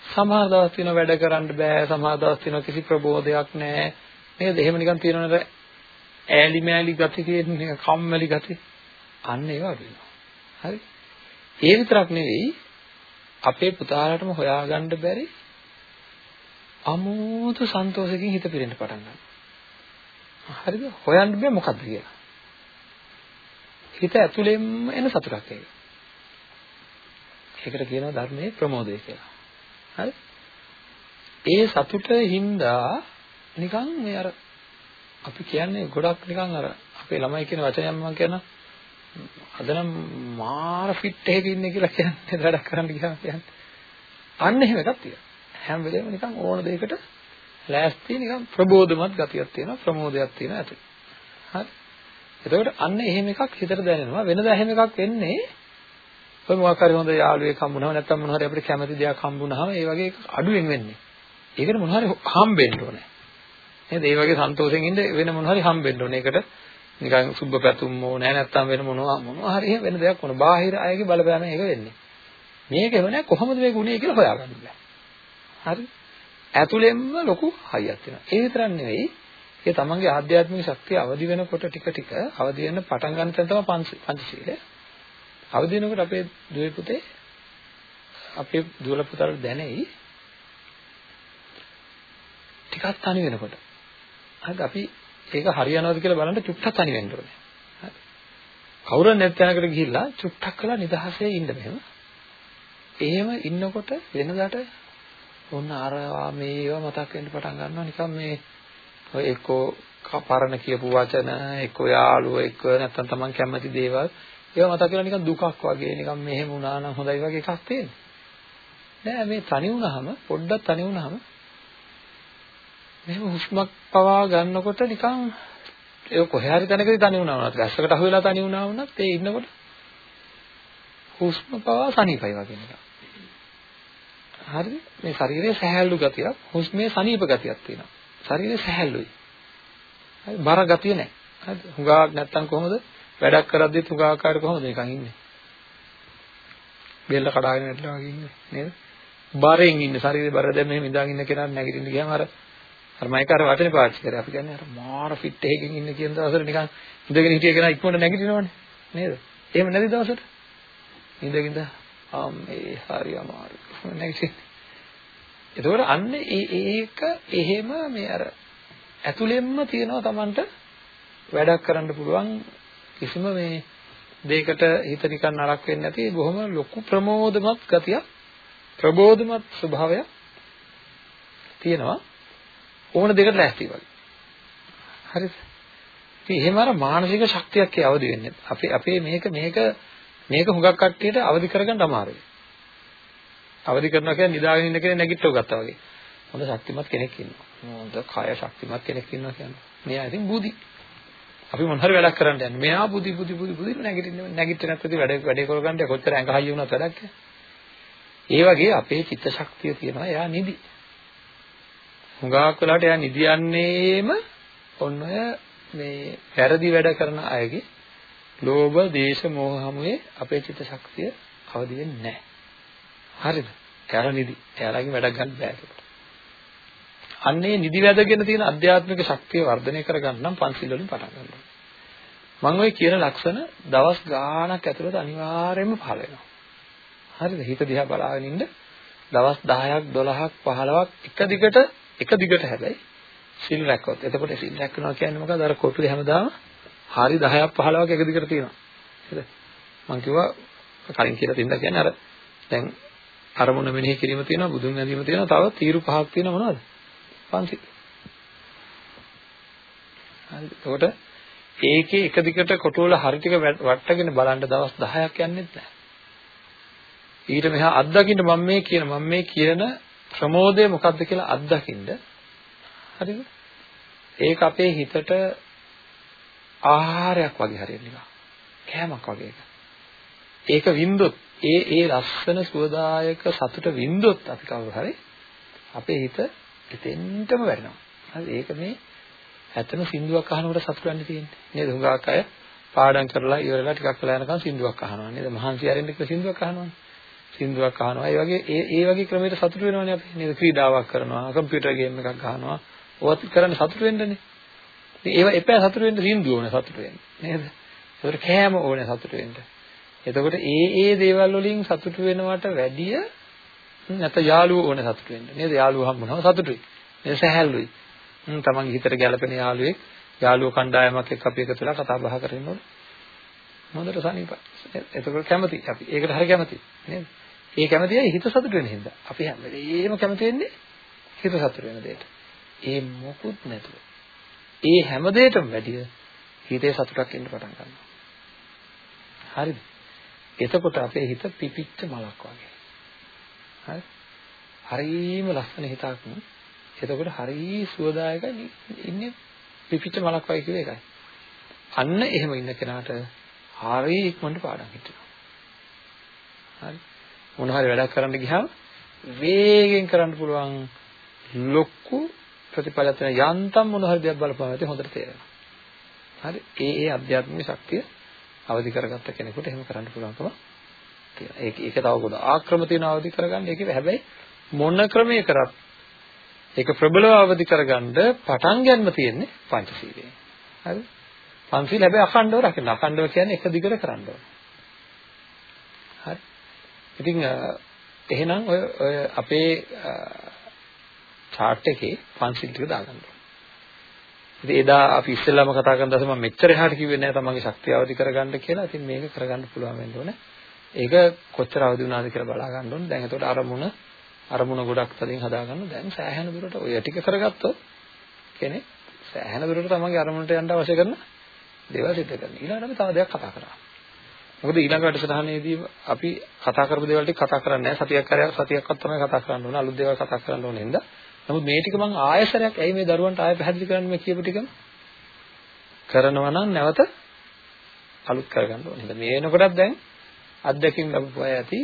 Speaker 2: සමහර දවස් තියෙන වැඩ කරන්න බෑ සමහර දවස් තියෙන කිසි ප්‍රබෝධයක් නැහැ නේද? එහෙම නිකන් තියෙනවනේ ඈලි මෑලි ගති තියෙන නිකන් කම්මැලි ගති. අන්න ඒවා වෙනවා. හරි. ඒ විතරක් නෙවෙයි අපේ පුතාලටම හොයාගන්න බැරි අමෝතු සන්තෝෂකින් හිත පිරෙන්න පටන් ගන්නවා. හරිද හොයන්න බෑ මොකද්ද කියලා හිත ඇතුලෙන්ම එන සතුටක් ඒක ඒකට කියනවා ධර්මයේ ප්‍රමෝදය කියලා. හරි? ඒ සතුට හින්දා නිකන් මේ අර අපි කියන්නේ ගොඩක් නිකන් අර අපේ ළමයි කියන වචනයක් මම කියනවා අද නම් මාර ෆිට් එකක ඉන්නේ කියලා කියන්නේ වැඩක් කරන්න ගියාම කියන්නේ. අන්න එහෙම එකක් තියෙනවා. හැම වෙලේම නිකන් ඕන දෙයකට ලෑස්ති නිකන් ප්‍රබෝධමත් ගතියක් තියෙනවා ප්‍රමෝදයක් තියෙනවා ඇති. හරි. එතකොට අන්න එහෙම එකක් හිතට දැනෙනවා. වෙනදා එහෙම එකක් වෙන්නේ ඔය මොකක් හරි හොඳ යාළුවෙක් හම්බුනහම නැත්නම් මොන හරි අපිට කැමති දෙයක් හම්බුනහම ඒ වගේ එකක් අඩුවෙන් වෙන්නේ. ඒකට මොන හරි හම්බෙන්න ඕනේ. නේද? ඒ වගේ සන්තෝෂෙන් ඉන්න වෙන මොන හරි හම්බෙන්න ඕනේ. ඒකට නිකන් සුබ පැතුම් ඕනේ නැත්නම් වෙන මොනවා මොනවා හරි වෙන දෙයක් ඕන. බාහිර අයගේ බලපෑමෙන් ඒක වෙන්නේ. මේක වෙන්නේ කොහොමද මේ ගුණය කියලා හොයාගන්න බෑ. හරි? ඇතුළෙන්ම ලොකු හයියක් වෙනවා. ඒ විතරක් නෙවෙයි ඒ තමන්ගේ ආධ්‍යාත්මික ශක්තිය අවදි වෙනකොට ටික ටික අවදි වෙන පටන් ගන්න තැන තමයි පංචශීලය. අවදි වෙනකොට අපේ දුවේ පුතේ අපේ දුවල පුතාට දැනෙයි ටිකක් තනි වෙනකොට. හරිද අපි ඒක හරියනවද කියලා බලන්න චුට්ටක් තනි වෙන්න ඕනේ. හරි. කවුරුන් නැත් යනකට ගිහිල්ලා චුට්ටක් කළා නිදහසේ ඉන්න මෙහෙම. එහෙම ඉන්නකොට වෙනදාට ඔන්න අර මේවා මතක් වෙන්න පටන් ගන්නවා. නිකන් මේ ඔය එක්කෝ පරණ කියපු වචන එක්කෝ යාළුවෝ එක්ක නැත්තම් Taman කැමති දේවල් ඒවා මතක් වෙලා නිකන් දුකක් වගේ. නිකන් මෙහෙම වුණා නම් හොඳයි වගේ එකක් තියෙන්නේ නෑ මේ තනි වුණාම පොඩ්ඩක් තනි වුණාම මෙහෙම හුස්මක් පවා ගන්නකොට නිකන් ඒක කොහේ හරි තැනකදී තනි වුණා වුණත් ගැස්සකට අහු වෙලා තනි වුණා වුණත් ඒ ඉන්නකොට හුස්ම පවා සනීපයි වගේ නිකන්. හරිද මේ ශරීරයේ සහැල්ලු ගතියක් හුස්මේ සනීප ගතියක් තියෙනවා ශරීරය සැහැල්ලුයි. හරි බර ගතිය නැහැ. හරිද? හුඟාක් නැත්තම් කොහොමද? වැඩක් කරද්දිත් හුඟාකාරය කොහොමද නිකන් ඉන්නේ? බෙල්ල කඩාගෙන නැట్లా වගේ ඉන්නේ නේද? බරෙන් ඉන්නේ ශරීරේ බර දැන් මෙහෙම ඉඳන් ඉන්න කෙනාට නැගිටින්න ගියාම අර අර මයික අර වචනේ පාවිච්චි කරේ. අපි කියන්නේ අර මාර ෆිට් එකකින් ඉන්න කියන දවසට නිකන් ඉඳගෙන හිටිය කෙනා ඉක්මනට නැගිටිනවනේ නේද? එහෙම නැති දවසට ඉඳගෙන අම්මේ හරි අමාරු නැගිටින්න. එතකොට අන්න ඒ ඒක එහෙම මේ අර ඇතුළෙන්ම තියෙනවා Tamanට වැඩක් කරන්න පුළුවන්. කිසිම මේ දෙයකට හිත නිකන් නරක වෙන්නේ නැති බොහොම ලොකු ප්‍රමෝදමත් ගතිය ප්‍රබෝධමත් ස්වභාවය තියෙනවා. ඕන දෙයකට ලෑස්ති වගේ. හරිද? ඉතින් එහෙම අර මානසික ශක්තියක් ඒ අවදි වෙන්නේ. අපේ අපේ මේක මේක මේක හුඟක් කට්ටියට අවදි කරගන්න අමාරුයි. අවදි කරනවා කියන්නේ නිදාගෙන ඉන්න කෙනෙක් නැගිටව ගත්තා වගේ. හොඳ ශක්තිමත් කෙනෙක් ඉන්නවා. හොඳ කය ශක්තිමත් කෙනෙක් ඉන්නවා කියන්නේ. මෙයා ඉතින් බුදි. අපි මොන හරි වැඩක් කරන්න යන්නේ. මෙයා බුදි බුදි බුදි බුදි නැගිටින්න නැගිටින්න නැත්නම් වැඩ වැඩේ කරගන්න කොච්චර ඇඟ හයිය වුණත් වැඩක් ඒ වගේ අපේ චිත්ත ශක්තිය තියෙනවා. එයා නිදි. හුඟක් වෙලාවට එයා නිදියන්නේම ඔන්න ඔය මේ වැරදි වැඩ කරන අයගේ ලෝභ, දේශ, මෝහ හැමුවේ අපේ චිත්ත ශක්තිය අවදි වෙන්නේ නැහැ. හරිද? එයාලා නිදි. එයාලාගෙන් වැඩක් ගන්න බෑ ඒකට. අන්නේ නිදි වැදගෙන තියෙන අධ්‍යාත්මික ශක්තිය වර්ධනය කරගන්න නම් පන්සිල් වලින් පටන් ගන්න ඕනේ. මම ওই කියන ලක්ෂණ දවස් ගාණක් ඇතුළත අනිවාර්යයෙන්ම පහළ වෙනවා. හරිද? හිත දිහා බලාගෙන ඉන්න දවස් 10ක් 12ක් 15ක් එක දිගට එක දිගට හැබැයි සිල් රැක්කොත්. එතකොට සිල් රැක්කනවා කියන්නේ මොකද? අර කොටුවේ හැමදාම හරි 10ක් 15ක් එක දිගට තියෙනවා. හරිද? මම කිව්වා කලින් කියලා තින්දා කියන්නේ අර දැන් අරමුණ මෙනෙහි කිරීම තියෙනවා බුදුන් වැඳීම තියෙනවා තව තීරු පහක් තියෙනවා මොනවද? පන්සි. හරි. එතකොට ඒකේ එක දිගට කොටුවල හරි ටික වට්ටගෙන බලන්න දවස් 10ක් යන්නේ නැහැ. ඊට මෙහා අත්දකින්න මම මේ කියන මම මේ කියන ප්‍රමෝදය මොකක්ද කියලා අත්දකින්න හරිද? ඒක අපේ හිතට ආහාරයක් වගේ හරියට නිකන් කෑමක් වගේ එක. ඒක වින්දොත් ඒ ඒ ලස්සන සුවදායක සතුට වින්දොත් අපි කවුරු හරි අපේ හිත එතෙන්ටම වැටෙනවා. හරි ඒක මේ ඇත්තම සින්දුවක් අහනකොට සතුට වෙන්න තියෙන්නේ. නේද? හුඟක් අය පාඩම් කරලා ඉවරලා ටිකක් වෙලා යනකම් සින්දුවක් අහනවා නේද? මහන්සි අරින්න කියලා සින්දුවක් අහනවානේ. සින්දුවක් අහනවා. ඒ වගේ ඒ ඒ වගේ ක්‍රමයකට සතුට වෙනවනේ අපි. නේද? ක්‍රීඩාවක් කරනවා, කම්පියුටර් ගේම් එකක් ගහනවා. ඕවත් කරන්නේ සතුට වෙන්නනේ. ඉතින් ඒව එපා සතුට වෙන්න සින්දුව ඕනේ සතුට වෙන්න. නේද? ඒකට කෑම ඕනේ සතුට වෙන්න. එතකොට ඒ ඒ දේවල් වලින් සතුටු වෙනවට වැඩිය නැත්නම් යාළුවෝ ඕනේ සතුටු වෙන්න. නේද? යාළුවෝ හම්බුනම සතුටුයි. නේද? සැහැල්ලුයි. හ්ම් තමන්ගේ හිතට ගැළපෙන යාළුවෙක් යාළුවෝ කණ්ඩායමක් එක්ක අපි එකතු වෙලා කතා බහ කරගෙන හොඳට සනීපයි. එතකොට කැමති අපි. ඒකට හරි කැමති. නේද? ඒ කැමතියි හිත සතුට වෙන හින්දා. අපි හැම වෙලේම කැමති වෙන්නේ හිත සතුට වෙන දෙයට. ඒ මොකුත් නැතුව. ඒ හැම දෙයකටම වැඩිය හිතේ සතුටක් එන්න පටන් ගන්නවා. හරිද? එතකොට අපේ හිත පිපිච්ච මලක් වගේ. හරි? හරිම ලස්සන හිතක් එතකොට හරි සුවදායකයි ඉන්නේ පිපිච්ච මලක් වගේ කිව්ව එකයි. අන්න එහෙම ඉන්න කෙනාට හරි ඉක්මනට පාඩම් හිටිනවා. හරි. මොන හරි වැඩක් කරන්න ගියාම වේගෙන් කරන්න පුළුවන් ලොකු ප්‍රතිඵලයක් තියෙන යන්තම් මොන හරි දෙයක් බලපුවම ඇති හොඳට තේරෙනවා. හරි. ඒ ඒ අධ්‍යාත්මික ශක්තිය අවදි කරගත්ත කෙනෙකුට එහෙම කරන්න පුළුවන්කම තියෙනවා. ඒක ඒක තව ගොඩ ආක්‍රම තියෙන අවදි කරගන්න ඒක හැබැයි මොන ක්‍රමයේ කරත් ඒක ප්‍රබලව අවදි කරගන්න පටන් ගන්න තියෙන්නේ පංචශීලයෙන්. හරි? පංචශීල හැබැයි අඛණ්ඩව රකින්න. අඛණ්ඩව කියන්නේ එක දිගට කරන්න ඕන. හරි? ඉතින් එහෙනම් ඔය ඔය අපේ chart එකේ පංචශීල ටික දාගන්න ඕන. ඉතින් එදා අපි ඉස්සෙල්ලාම කතා කරන දවසේ මම මෙච්චර එහාට කිව්වේ නැහැ තමන්ගේ ශක්තිය අවදි කරගන්න කියලා. ඉතින් මේක කරගන්න පුළුවන් වෙන්න ඕනේ. ඒක කොච්චර අවදි වුණාද කියලා බලා ගන්න ඕනේ. දැන් එතකොට අරමුණ අරමුණ ගොඩක් තදින් හදාගන්න දැන් සෑහෙන දුරට ඔය ටික කරගත්තොත් කෙනෙක් සෑහෙන දුරට තමන්ගේ අරමුණට යන්න අවශ්‍ය කරන දේවල් සිද්ධ කරනවා. ඊළඟට අපි තව දෙයක් කතා කරා. මොකද ඊළඟ වැඩසටහනේදී අපි කතා කරපු දේවල් ටික කතා කරන්නේ නැහැ. සතියක් කරයක් සතියක්වත් තමයි කතා කරන්න ඕනේ. අලුත් දේවල් කතා කරන්න ඕනේ නේද? නමුත් මේ ටික මම ආයෙසරයක් ඇයි මේ දරුවන්ට ආයෙ පැහැදිලි කරන්න මේ කියපු ටිකම කරනවා නම් නැවත අලුත් කරගන්න ඕනේ. මේ වෙනකොටත් දැන් අත්දැකීම් ලැබපු අය ඇති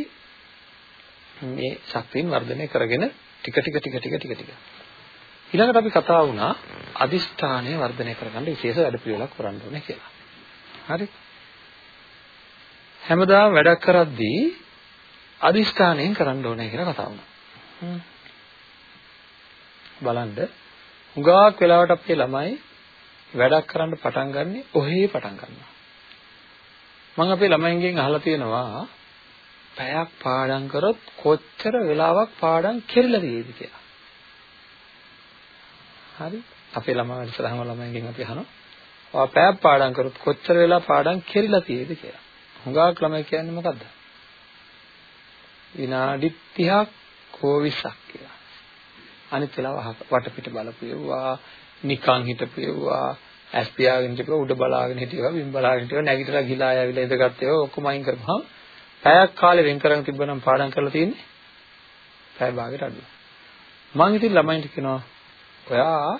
Speaker 2: මේ ශක්තියින් වර්ධනය කරගෙන ටික ටික ටික ටික ටික ටික ඊළඟට අපි කතා වුණා අදිෂ්ඨානය වර්ධනය කරගන්න විශේෂ වැඩපිළිවෙලක් කරන්න ඕනේ කියලා. හරි? හැමදාම වැඩක් කරද්දී අදිෂ්ඨානයෙන් කරන්න ඕනේ කියලා කතා වුණා. බලන්න හුඟක් වෙලාවට අපේ ළමයි වැඩක් කරන්න පටන් ගන්නෙ ඔහේ පටන් ගන්නවා. මම අපේ ළමයින්ගෙන් අහලා තියෙනවා පැයක් පාඩම් කරොත් කොච්චර වෙලාවක් පාඩම් කෙරලා තියෙයිද කියලා. හරි? අපේ ළමයි වැඩසටහන ළමයින්ගෙන් අපි අහනවා. ඔයා පැයක් පාඩම් කරොත් කොච්චර වෙලා පාඩම් කෙරලා තියෙයිද කියලා. හුඟක් ළමයි කියන්නේ මොකද්ද? විනාඩි 30ක් හෝ 20ක් කියලා. අනිත් වෙලාව වටපිට බලපු ඒවා නිකන් හිටපු ඒවා ඇස් පියාගෙන හිටපු උඩ බලාගෙන හිටියවා බිම් බලාගෙන හිටියවා නැගිටලා ගිලා ආවිලා ඉඳගත් ඒවා ඔක්කොම අයින් කරපුවම පැයක් කාලේ වෙන් කරන් තිබ්බනම් පාඩම් කරලා තියෙන්නේ පැය භාගයට අඩුයි. මම ඉතින් ළමයින්ට කියනවා ඔයා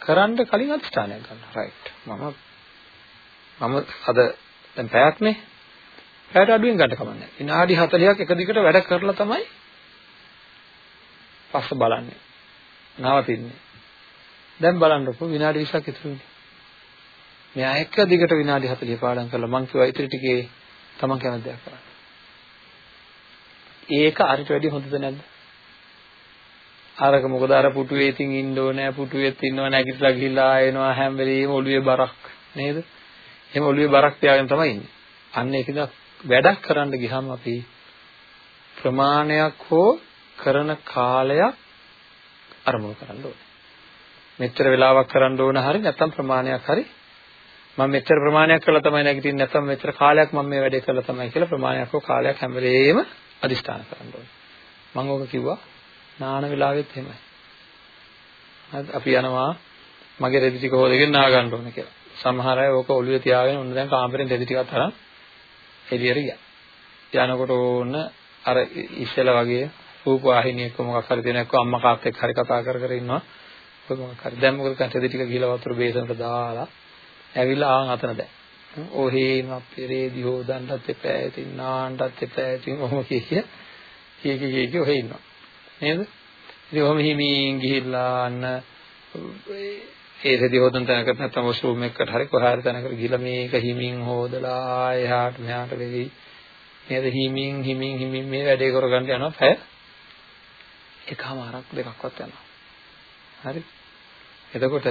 Speaker 2: කරන්න කලින් අධිෂ්ඨානයක් ගන්න. රයිට් මම මම අද දැන් පැයක්නේ පැයට අඩුවෙන් ගන්න කමන්නේ. විනාඩි 40ක් එක දිගට වැඩ කරලා තමයි පස්ස බලන්නේ. නවතින්නේ. දැන් බලන්නකො විනාඩි 20ක් ඉතුරු වෙන්නේ. මෙයා එක දිගට විනාඩි 40 පාඩම් කරලා මං කිව්වා ඉතින් ටිකේ තමන් කැමති දෙයක් කරන්න. ඒක අරිට වැඩිය හොඳද නැද්ද? අරක මොකද අර පුටුවේ ඉතින් ඉන්න ඕනේ පුටුවෙත් ඉන්නවා නැගිටලා ගිහිල්ලා එනවා හැම වෙලෙම ඔළුවේ බරක් නේද? එහෙම ඔළුවේ බරක් තියාගෙන තමයි ඉන්නේ. අන්න ඒකද වැඩක් කරන්න ගියාම අපි ප්‍රමාණයක් හෝ කරන කාලයක් අරමුණු කරන්න ඕනේ. මෙච්චර වෙලාවක් කරන්න ඕන හරි නැත්නම් ප්‍රමාණයක් හරි මම මෙච්චර ප්‍රමාණයක් කළා තමයි නැගිටින්නේ නැත්නම් මෙච්චර කාලයක් මම මේ වැඩේ කළා තමයි කියලා ප්‍රමාණයක් හෝ කාලයක් හැම වෙලේම අදිස්ථාන කරන්න ඕනේ. මම ඕක කිව්වා නාන වෙලාවෙත් එහෙමයි. අපි යනවා මගේ රෙදි ටික හොදගෙන නා ගන්න ඕනේ කියලා. සමහර අය ඕක ඔළුවේ තියාගෙන උන්න දැන් කාමරෙන් රෙදි ටිකක් තරම් එළියට ගියා. යනකොට ඕන්න අර ඉස්සෙල්ලා වගේ රූප වාහිනියක මොකක් හරි දෙනක් අම්මා කාත් එක්ක හරි කතා කර කර ඉන්නවා. ඔය මොකක් හරි. දැන් මොකද කරන්නේ? රෙදි ටික ගිහලා වතුර බේසනට දාලා ඇවිල්ලා ආන් අතන දැන්. ඔහේම පෙරේදි හොදන්නත් එපා ඉතින් නාන්නත් එපා ඉතින් ඔහොම කිය කිය කිය කිය කිය ඔහේ ඉන්නවා. නේද? ඉතින් ඔහොම හිමින් ගිහිල්ලා අන්න ඒ රෙදි හොදන තැනකට නැත්නම් වොෂ්රූම් එකකට හරි කොහේ හරි තැනකට ගිහලා මේක හිමින් හොදලා එහාට මෙහාට වෙවි. නේද? හිමින් හිමින් හිමින් මේ වැඩේ කරගන්න යනවා පැය එකමාරක් දෙකක්වත් යනවා. හරි. එතකොට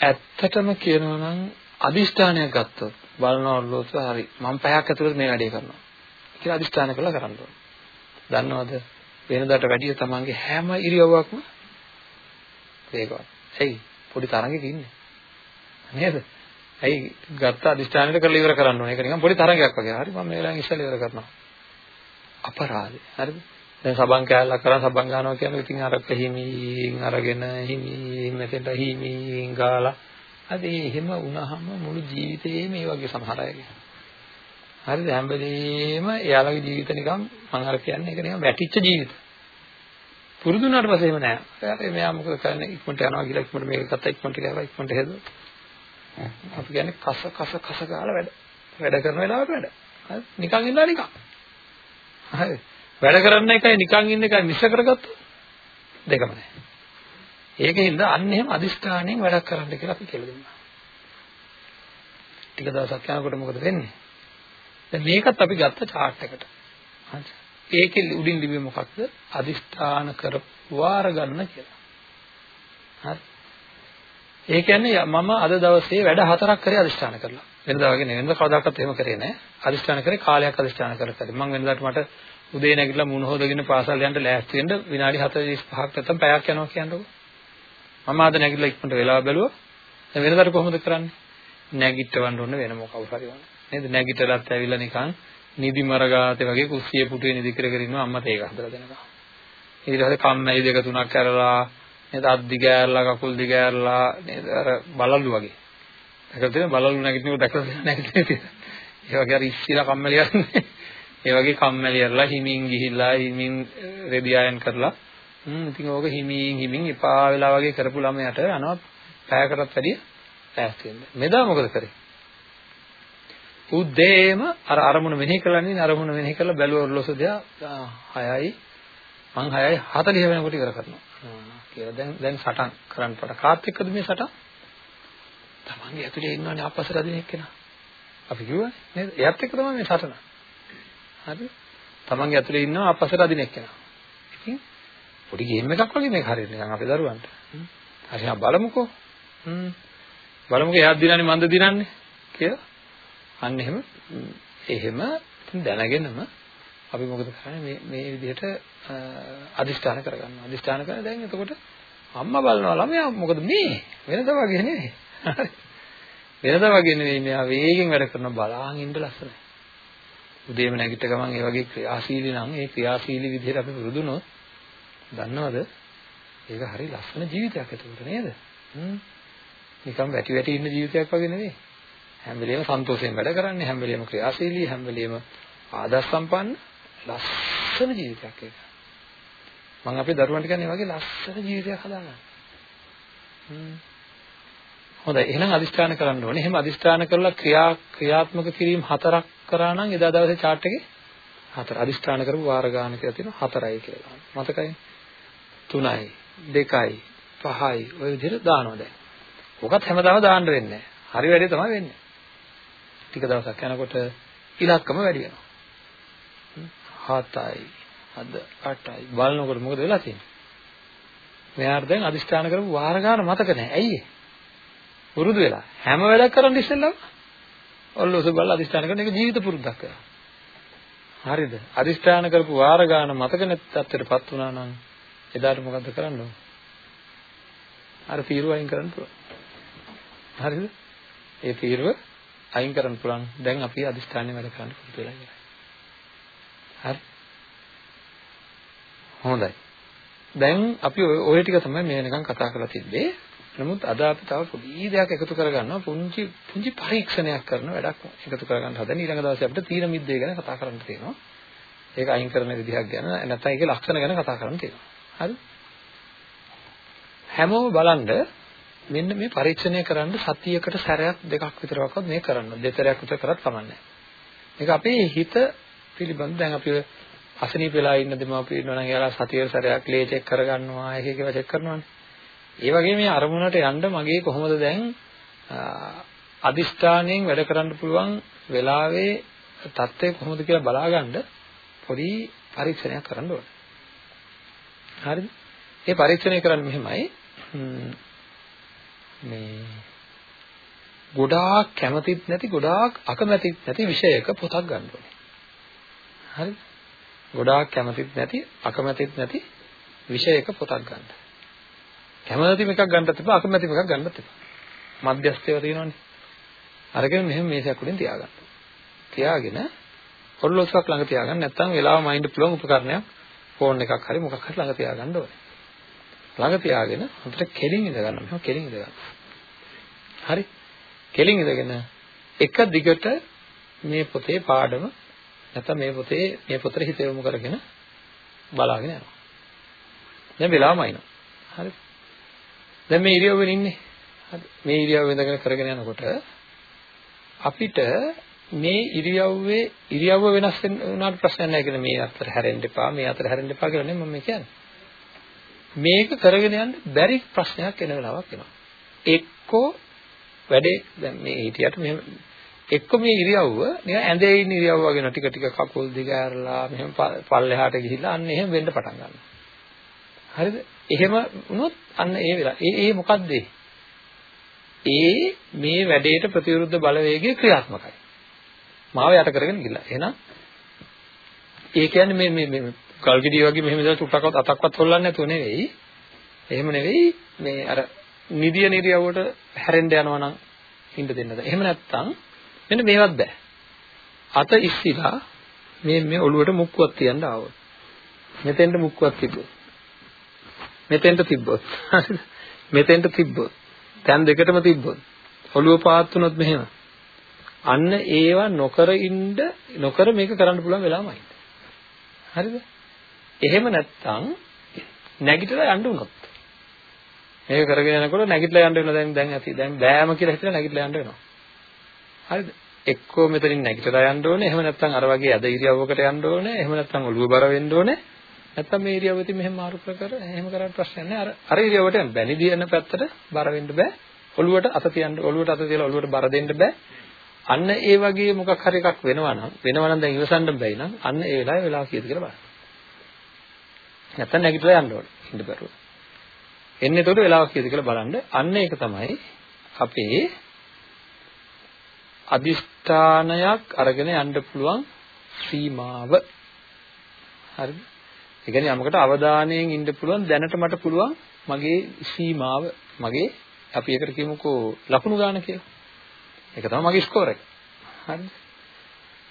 Speaker 2: ඇත්තටම කියනවා නම් අදිෂ්ඨානයක් ගත්තොත් බලනවලුත් හරි මම පැයක් ඇතුළත මේ වැඩේ කරනවා කියලා අදිෂ්ඨාන කළා කරන්න ඕනේ. දන්නවද වෙනදාට වැඩිය තමන්ගේ හැම ඉරියව්වක්ම වේගවත්. එයි පොඩි තරඟයක ඉන්නේ. නේද? ඇයි ගත්ත අදිෂ්ඨානෙට කරලා ඉවර කරන්න ඕනේ. ඒක නිකන් පොඩි තරංගයක් වගේ. හරි මම මේ වෙලාවෙන් ඉස්සෙල්ලා ඉවර කරනවා. අපරාධේ. හරිද? දැන් සබන් කෑල්ලක් කරන් සබන් ගන්නවා කියන්නේ ඉතින් අර හිමින් අරගෙන හිමින් මෙතෙන්ට හිමින් ගාලා අද එහෙම වුණාම මුළු ජීවිතේම මේ වගේ සමහර අයගේ. හරිද? හැම වෙලේම එයාලගේ ජීවිත නිකන් මම අර කියන්නේ ඒක නිකන් වැටිච්ච ජීවිත. පුරුදු වුණාට පස්සේ එහෙම නෑ. එයාට මෙයා මොකද කරන්නේ? ඉක්මනට යනවා කියලා ඉක්මනට මේක ගත්තා ඉක්මනට ගාවා ඉක්මනට හේදුවා. අපි කියන්නේ කස කස කස ගාලා වැඩ. වැඩ කරන වෙලාවට වැඩ. හරි? නිකන් ඉන්නවා නිකන්. හරි. වැඩ කරන්න එකයි නිකන් ඉන්න එකයි මිශ්‍ර කරගත්තොත් දෙකම නෑ. ඒකෙන්ද අන්න එහෙම අදිස්ථාණයෙන් වැඩක් කරන්න කියලා අපි කියලා දුන්නා. ටික දවසක් යනකොට මොකද වෙන්නේ? දැන් මේකත් අපි ගත්ත chart එකට. හරි. ඒකෙ උඩින් ලිව්වේ මොකක්ද? අදිස්ථාන කරපුවාර ගන්න කියලා. හරි. ඒ කියන්නේ මම අද දවසේ වැඩ හතරක් කරේ අදිස්ථාන කරලා. වෙනදා වගේ නෙවෙයි. වෙනදා කවදාකවත් එහෙම කරේ නැහැ. අදිස්ථාන කරේ කාලයක් අදිස්ථාන කරලා කරේ. මම වෙනදාට මට උදේ නැගිටලා මුණ හොදගෙන පාසල් යන්න ලෑස්ති වෙන්න විනාඩි 45ක් නැත්නම් පැයක් යනවා කියන්නකො. මම අද නැගිටලා ඉක්මනට වෙලාව බැලුවා. දැන් වෙනදාට කොහොමද කරන්නේ? නැගිටවන්න ඕන වෙන මොකව හරි වුණා. නේද? නැගිටලත් ඇවිල්ලා නිකන් නිදි මරගාතේ වගේ කුස්සිය පුටුවේ නිදි කර කර ඉන්නවා අම්මත් ඒක හදලා දෙනවා. ඊට පස්සේ කම්මැලි දෙක තුනක් කරලා නේද අත් දිගෑරලා කකුල් දිගෑරලා නේද අර බලලු වගේ. දැකලා තියෙන බලලු නැගිටිනකොට දැකලා තියෙන නැගිටින. ඒ වගේ අර ඉස්සිලා කම්මැලි යන්නේ. ඒ වගේ කම්මැලි යරලා හිමින් ගිහිල්ලා හිමින් රෙදි ආයන් කරලා හ්ම් ඉතින් ඕක හිමින් හිමින් එපා වෙලා වගේ කරපු ළමයට යනවා පැයකටත් වැඩිය ඈත් වෙන්න. මෙදා මොකද කරේ? උදේම අර අරමුණ මෙනෙහි කරලා ඉන්නේ අරමුණ මෙනෙහි කරලා බැලුව ඔරලොස දෙයා 6යි මං 6යි 40 වෙනකොට ඉවර කරනවා. කියලා දැන් දැන් සටන් කරන්න පට කාත් එක්කද මේ සටන්? තමන්ගේ ඇතුලේ ඉන්නවනේ අපස්සට අදින එක්කෙනා. අපි කිව්වා නේද? එයාත් එක්ක තමයි මේ සටන. හරි? තමන්ගේ ඇතුලේ ඉන්නවා අපස්සට අදින එක්කෙනා. ඉතින් පොඩි ගේම් එකක් වගේ මේක හරියට නිකන් අපේ දරුවන්ට. හරි බලමුකෝ. හ්ම්. බලමුකෝ එයාත් දිනන්නේ මන්ද දිනන්නේ කියලා. අන්න එහෙම එහෙම දැනගෙනම අපි මොකද කරන්නේ මේ මේ විදිහට අදිෂ්ඨාන කරගන්නවා. අදිෂ්ඨාන කරලා දැන් එතකොට අම්මා බලනවා ළමයා මොකද මේ වෙනද වගේ නෙවෙයි. වෙනද වගේ නෙවෙයි මෙයා වේගෙන් වැඩ කරන බලාගෙන ඉන්න ලස්සනයි. උදේම නැගිට ගමන් ඒ වගේ ක්‍රියාශීලී නම් ඒ ක්‍රියාශීලී විදිහට අපි පුරුදුනොත් දන්නවද? ඒක හරි ලස්සන ජීවිතයක් එතකොට නේද? හ්ම්. නිකන් වැටි වැටි ඉන්න ජීවිතයක් වගේ නෙවෙයි. හැම වෙලේම සන්තෝෂයෙන් වැඩ කරන්නේ හැම වෙලේම ක්‍රියාශීලී හැම වෙලේම ආදර්ශ සම්පන්න ලස්සන ජීවිතයක් ඒක. මම අපේ දරුවන්ට කියන්නේ වගේ ලස්සන ජීවිතයක් හදාගන්න. හ්ම්. හොඳයි එහෙනම් අදිස්ථාන කරන්න ඕනේ. එහෙම අදිස්ථාන කරලා ක්‍රියා ක්‍රියාත්මක කිරීම හතරක් කරා නම් එදා දවසේ chart එකේ හතර අදිස්ථාන කරපු වාර ගාන කියලා තියෙනවා හතරයි කියලා. මතකයි? 3යි 2යි 5යි ඔය විදිහට දානවා දැන්. ඔකත් හැමදාම දාන්න වෙන්නේ නැහැ. හරි වැඩේ තමයි වෙන්නේ. ටික දවසක් යනකොට ඉලක්කම වැඩි වෙනවා. 7යි අද 8යි බලනකොට මොකද වෙලා තියෙන්නේ? මෙයාට දැන් අදිස්ථාන කරපු වාර ගාන මතක නැහැ. ඇයි ඒ? පුරුදු වෙලා. හැම වැඩක් කරන් ඉස්සෙල්ලම ඔල්ලොස බල අදිස්ථාන කරන එක ජීවිත පුරුද්දක් කරා. හරිද? අදිස්ථාන කරපු වාර ගාන මතක නැති තත්ත්වයටපත් වුණා නම් එදාට මොකද්ද කරන්න ඕන? අර තීරුව අයින් කරන්න පුළුවන්. හරිද? ඒ තීරුව අයින් කරන්න පුළුවන්. දැන් අපි අදිස්ථානයේ වැඩ කරන්න පුරුදු වෙලා ඉවරයි. හරි. හොඳයි. දැන් අපි ඔය ටික තමයි මේ වෙනකන් කතා කරලා තිබ්බේ. නමුත් අද අපි තව පොඩි දෙයක් එකතු කරගන්නවා පුංචි පුංචි පරීක්ෂණයක් කරන වැඩක් එකතු කරගන්න හදන ඊළඟ දවසේ අපිට තීන මිද්දේ ගැන කතා කරන්න තියෙනවා. ඒක අයින් කරන විදිහක් ගැන නැත්නම් ඒකේ ලක්ෂණ ගැන කතා කරන්න තියෙනවා. හරි? හැමෝම බලන්න මෙන්න මේ පරීක්ෂණය කරන්න සතියකට සැරයක් දෙකක් විතරවත් මේ කරන්න. දෙතරයක් විතර කරත් කමන්නේ මේක අපේ හිත පිළිබඳ දැන් අපි අසනීප වෙලා ඉන්න දෙමාපියෝ ඉන්නවා නම් එයාලා සතියේ සැරයක් ලේ චෙක් කරගන්නවා එක එක ඒවා චෙක් කරනවානේ. ඒ වගේ මේ අරමුණට යන්න මගේ කොහොමද දැන් අදිෂ්ඨාණයෙන් වැඩ කරන්න පුළුවන් වෙලාවේ தත්ත්වය කොහොමද කියලා බලාගන්න පොඩි පරීක්ෂණයක් කරන්න ඕනේ. හරිද? මේ පරීක්ෂණය කරන්නේ මෙහෙමයි. මේ ගොඩාක් කැමතිත් නැති ගොඩාක් අකමැතිත් නැති විෂයක පොතක් ගන්න ඕනේ. හරිද? ගොඩාක් කැමතිත් නැති අකමැතිත් නැති විෂයක පොතක් ගන්න. කැමතිම එකක් ගන්නත් එපා අකමැතිම එකක් ගන්නත් එපා. මධ්‍යස්ථයව තියෙනවනේ. අරගෙන මෙහෙම මේසයක් උඩින් තියාගන්න. තියාගෙන ඔරලෝසුවක් ළඟ තියාගන්න නැත්නම් වෙලාව මයින්ඩ් පුළුවන් උපකරණයක් ෆෝන් එකක් හරි මොකක් හරි ළඟ තියාගන්න ඕනේ. ළඟ තියාගෙන හොඳට කෙලින් ඉඳ ගන්න. මෙහෙම කෙලින් ඉඳ ගන්න. හරි. කෙලින් ඉඳගෙන එක දිගට මේ පොතේ පාඩම නැත්නම් මේ පොතේ මේ පොතේ හිත යොමු කරගෙන බලාගෙන යනවා. දැන් වෙලාවම අයිනවා. හරි. දැන් මේ ඉරියව්වෙන් ඉන්නේ. හරි. මේ ඉරියව්ව ඉඳගෙන කරගෙන යනකොට අපිට මේ ඉරියව්වේ ඉරියව්ව වෙනස් වෙනාට ප්‍රශ්නයක් නැහැ කියලා මේ අතර හැරෙන්න එපා මේ අතර හැරෙන්න එපා කියලා නෙමෙයි මම කියන්නේ. මේක කරගෙන යන්න බැරි ප්‍රශ්නයක් එන වෙලාවක් එනවා. එක්කෝ වැඩේ දැන් මේ හිටියට මෙහෙම එක්ක මේ ඉරියව්ව නිකන් ඇඳේ ඉන්න ඉරියව්ව වගේ ටික ටික කකුල් දිග ඇරලා මෙහෙම පල්ලෙහාට ගිහිල්ලා අන්න එහෙම වෙන්න පටන් ගන්නවා. හරිද? එහෙම වුණොත් අන්න ඒ වෙලාව. ඒ ඒ මොකද්ද ඒ මේ වැඩේට ප්‍රතිවිරුද්ධ බලවේගය ක්‍රියාත්මකයි. මාව යට කරගෙන ගිහලා. එහෙනම් ඒ කියන්නේ මේ මේ මේ ගල්ගෙඩිය වගේ මෙහෙම ඉඳලා චුට්ටක්වත් අතක්වත් හොල්ලන්නේ නැතුව නෙවෙයි. එහෙම නෙවෙයි මේ අර නිදිය නිරියවට හැරෙන්න යනවා නම් හින්ද දෙන්නද. එහෙම නැත්තම් මෙන්න මේවත් බෑ. අත ඉස්සිලා මේ මේ ඔළුවට මුක්කුවක් තියන්න ආවොත්. මෙතෙන්ට මුක්කුවක් තිබ්බොත්. මෙතෙන්ට තිබ්බොත්. හරිද? මෙතෙන්ට තිබ්බොත්. දැන් දෙකටම තිබ්බොත්. ඔළුව පාත් වුණොත් මෙහෙම. අන්න ඒවා නොකර ඉන්න නොකර මේක කරන්න පුළුවන් වෙලාවමයි. හරිද? එහෙම නැත්තම් නැගිටලා යන්න උනොත්. මේක කරගෙන යනකොට නැගිටලා යන්න වෙනවා දැන් දැන් ඇති. දැන් බෑම කියලා හිතලා නැගිටලා යන්න වෙනවා. හරිද? එක්කෝ මෙතනින් නැගිටලා යන්න ඕනේ. එහෙම නැත්නම් අර වගේ අද ඉරියව්වකට යන්න ඕනේ. එහෙම නැත්නම් ඔළුව බර වෙන්න ඕනේ. නැත්නම් මේ ඉරියව්වෙදී මෙහෙම මාරු කර කර එහෙම කරන්න ප්‍රශ්නයක් නැහැ. අර අර ඉරියව්වට යන්න බැනි දින පැත්තට බර වෙන්න බෑ. ඔළුවට අත තියන්න ඔළුවට අත තියලා ඔළුවට බර දෙන්න බෑ. අන්න ඒ වගේ මොකක් හරි එකක් වෙනවා නම් වෙනවා නම් දැන් ඉවසන්න බැයි නම් අන්න ඒ වෙලාවේ වෙලාව කීයද කියලා බලන්න. නැත්තම් නැගිටලා යන්න ඕනේ. ඉන්න බැරුව. එන්නේ එතකොට වෙලාව කීයද කියලා බලන්න. අන්න ඒක තමයි අපේ අදිෂ්ඨානයක් අරගෙන යන්න පුළුවන් සීමාව. හරිද? ඒ කියන්නේ යමකට අවධානයෙන් ඉන්න පුළුවන් දැනට මට පුළුවන් මගේ සීමාව මගේ අපි එකට කියමුකෝ ලකුණු ගන්න කියලා. ඒක තමයි මගේ ස්කෝර් එක. හරිද?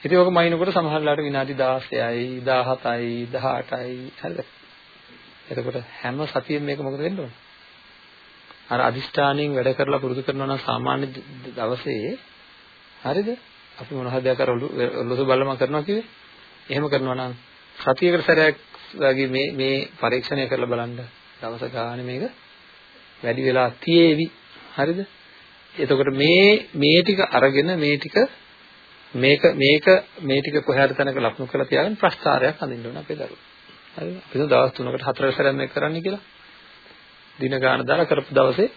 Speaker 2: ඉතින් ඔක මයින්කොට සමහරලාට විනාඩි 16යි 17යි 18යි හරිද? එතකොට හැම සතියෙම මේක මොකද වෙන්න ඕන? අර අදිෂ්ඨානයෙන් වැඩ කරලා පුරුදු කරනවා නම් සාමාන්‍ය දවසේ හරිද? අපි මොන හදයක් අර ඔලොසු බලම කරනවා කිව්වේ? එහෙම කරනවා නම් සතියකට සැරයක් වගේ මේ මේ පරීක්ෂණය කරලා බලන්න දවස ගානේ මේක වැඩි වෙලා තියේවි. හරිද? එතකොට මේ මේ ටික අරගෙන මේ ටික මේක මේක මේ ටික කොහේ හරි තැනක ලකුණු කරලා තියාගෙන ප්‍රස්තාරයක් හඳින්න ඕන අපේ දරුවෝ. හරිද? අපි දවස් 3කට 4කට සැරයක් මේක කරන්න කියලා. දින ගාන දාලා කරපු දවසේ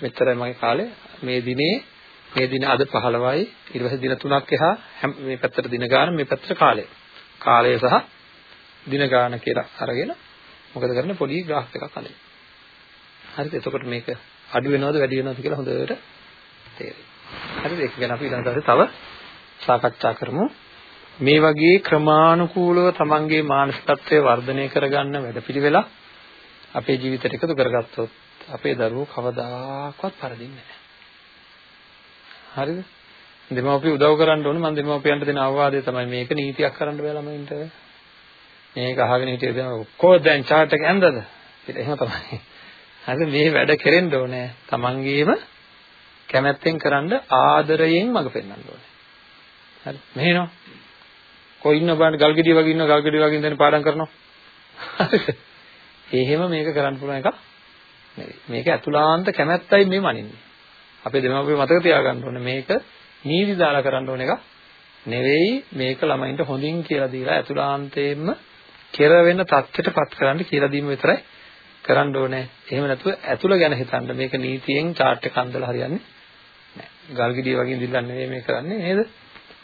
Speaker 2: මෙච්චරයි මගේ කාලේ. මේ දිනේ මේ දින අද 15යි ඊට පස්සේ දින 3ක් එහා මේ පැත්තට දින ගාන මේ පැත්තට කාලය. කාලය සහ දින ගාන කියලා අරගෙන මොකද කරන්නේ පොඩි ග්‍රාෆ් එකක් අඳින්න. හරිද? එතකොට මේක අඩු වෙනවද වැඩි වෙනවද කියලා හොඳට තේරෙයි. හරිද? ඒක ගැන අපි ඊළඟ දවසේ තව සාකච්ඡා කරමු. මේ වගේ ක්‍රමානුකූලව තමන්ගේ මානසිකත්වය වර්ධනය කරගන්න වැඩපිළිවෙලක් අපේ ජීවිතයට එකතු කරගත්තොත් අපේ දරුවෝ කවදාකවත් පරදින්නේ නැහැ. හරිද? දෙමව්පිය උදව් කරන්න ඕන මම දෙමව්පියන්ට දෙන අවවාදය තමයි මේක නීතියක් කරන්න බෑ ළමයින්ට. මේක අහගෙන හිටියද කොහොමද දැන් chart එක ඇඳද? ඒක එහෙම තමයි. හරිද? මේ වැඩ කෙරෙන්න ඕනේ. තමන්ගේම කැමැත්තෙන් කරන්න ආදරයෙන් මඟ පෙන්වන්න ඕනේ. හරි. මෙහෙනවා. කොයි ඉන්න බලන්න ගල්ගෙඩිය වගේ ඉන්න ගල්ගෙඩිය වගේ ඉඳන් පාඩම් කරනවා. හරිද? එහෙම මේක කරන්න පුළුවන් එකක් නෙවෙයි. මේක අතුලාන්ත කැමැත්තයි මේ මනින්නේ. අපේ දෙමාපියෝ මතක තියාගන්න ඕනේ මේක නීති දාලා කරන්න ඕන එකක් නෙවෙයි මේක ළමයින්ට හොඳින් කියලා දීලා අතුලාන්තයෙන්ම කෙර වෙන தත්ත්වයටපත් කරන්න කියලා දීම විතරයි කරන්න ඕනේ. එහෙම නැතුව ඇතුළ ගැන හිතන්න මේක නීතියෙන් chart එක අන්දලා හරියන්නේ ගල්ගෙඩිය වගේ ඉඳිල්ලක් නෙවෙයි මේ කරන්නේ නේද?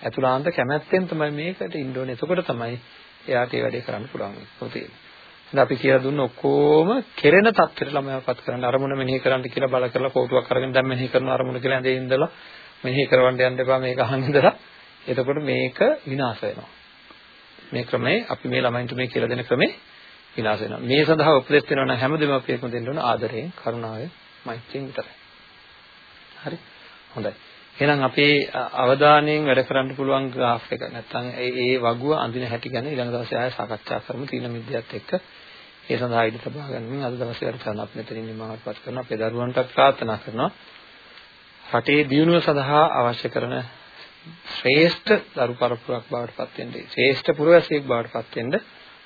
Speaker 2: අතුලාන්ත කැමැත්තෙන් තමයි මේකට ඉන්න ඕනේ. එතකොට තමයි එයාට ඒ වැඩේ කරන්න පුළුවන් වෙන්නේ. දැන් අපි කියලා දුන්න ඔක්කොම කෙරෙන තත්ත්වයට ළමයාපත් කරන්න අරමුණ මෙනෙහි කරන්න කියලා බල කරලා කෝටුවක් අරගෙන දැන් මෙනෙහි කරන අරමුණ කියලා ඇඳේ ඉඳලා මෙනෙහි කරවන්න යන්න එපා මේක අහන් ඉඳලා. එතකොට මේක විනාශ වෙනවා. මේ ක්‍රමේ අපි මේ ළමයින්ට මේ කියලා දෙන ක්‍රමේ විනාශ වෙනවා. මේ සඳහා උපදෙස් දෙනවා නම් හැමදේම අපි එකම දෙන්න ඕන ආදරයෙන්, කරුණාවෙන්, මෛත්‍රියෙන් විතරයි. හරි? හොඳයි. එහෙනම් අපේ අවධානයෙන් වැඩ කරන්න පුළුවන් graph එක නැත්නම් ඒ වගුව අඳින හැටි ගැන ඊළඟ දවසේ ආයෙ සාකච්ඡා කරමු තීන මිද්‍යාවත් එක්ක. ඒ සඳහා ඉදිරි තබා ගන්නමින් අද දවසේ වැඩ කරන අපි මෙතනින් නිමාවටපත් කරනවා. අපේ දරුවන්ට ප්‍රාර්ථනා කරනවා. රටේ දියුණුව සඳහා අවශ්‍ය කරන ශ්‍රේෂ්ඨ දරු පරපුරක් බවට පත් වෙන්නේ. ශ්‍රේෂ්ඨ පුරවැසියෙක් බවට පත් වෙන්න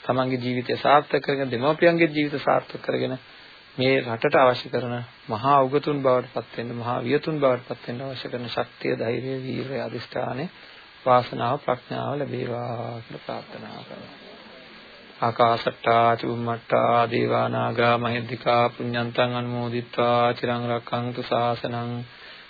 Speaker 2: තමන්ගේ ජීවිතය සාර්ථක කරගෙන දෙමාපියන්ගේ ජීවිත සාර්ථක කරගෙන මේ රටට අවශ්‍ය කරන මහා උගතුන් බවට පත් වෙන්න මහා වියතුන් බවට පත් වෙන්න අවශ්‍ය කරන ශක්තිය ධෛර්යය වීරිය අධිෂ්ඨානය වාසනාව ප්‍රඥාව ලැබේවා කියලා ප්‍රාර්ථනා කරනවා ආකාශට්ටා චුම්මට්ටා දේවා නාග මහිද්దికා පුඤ්ඤන්තං අනුමෝදිත්වා චිරං රක්ඛන්තු ශාසනං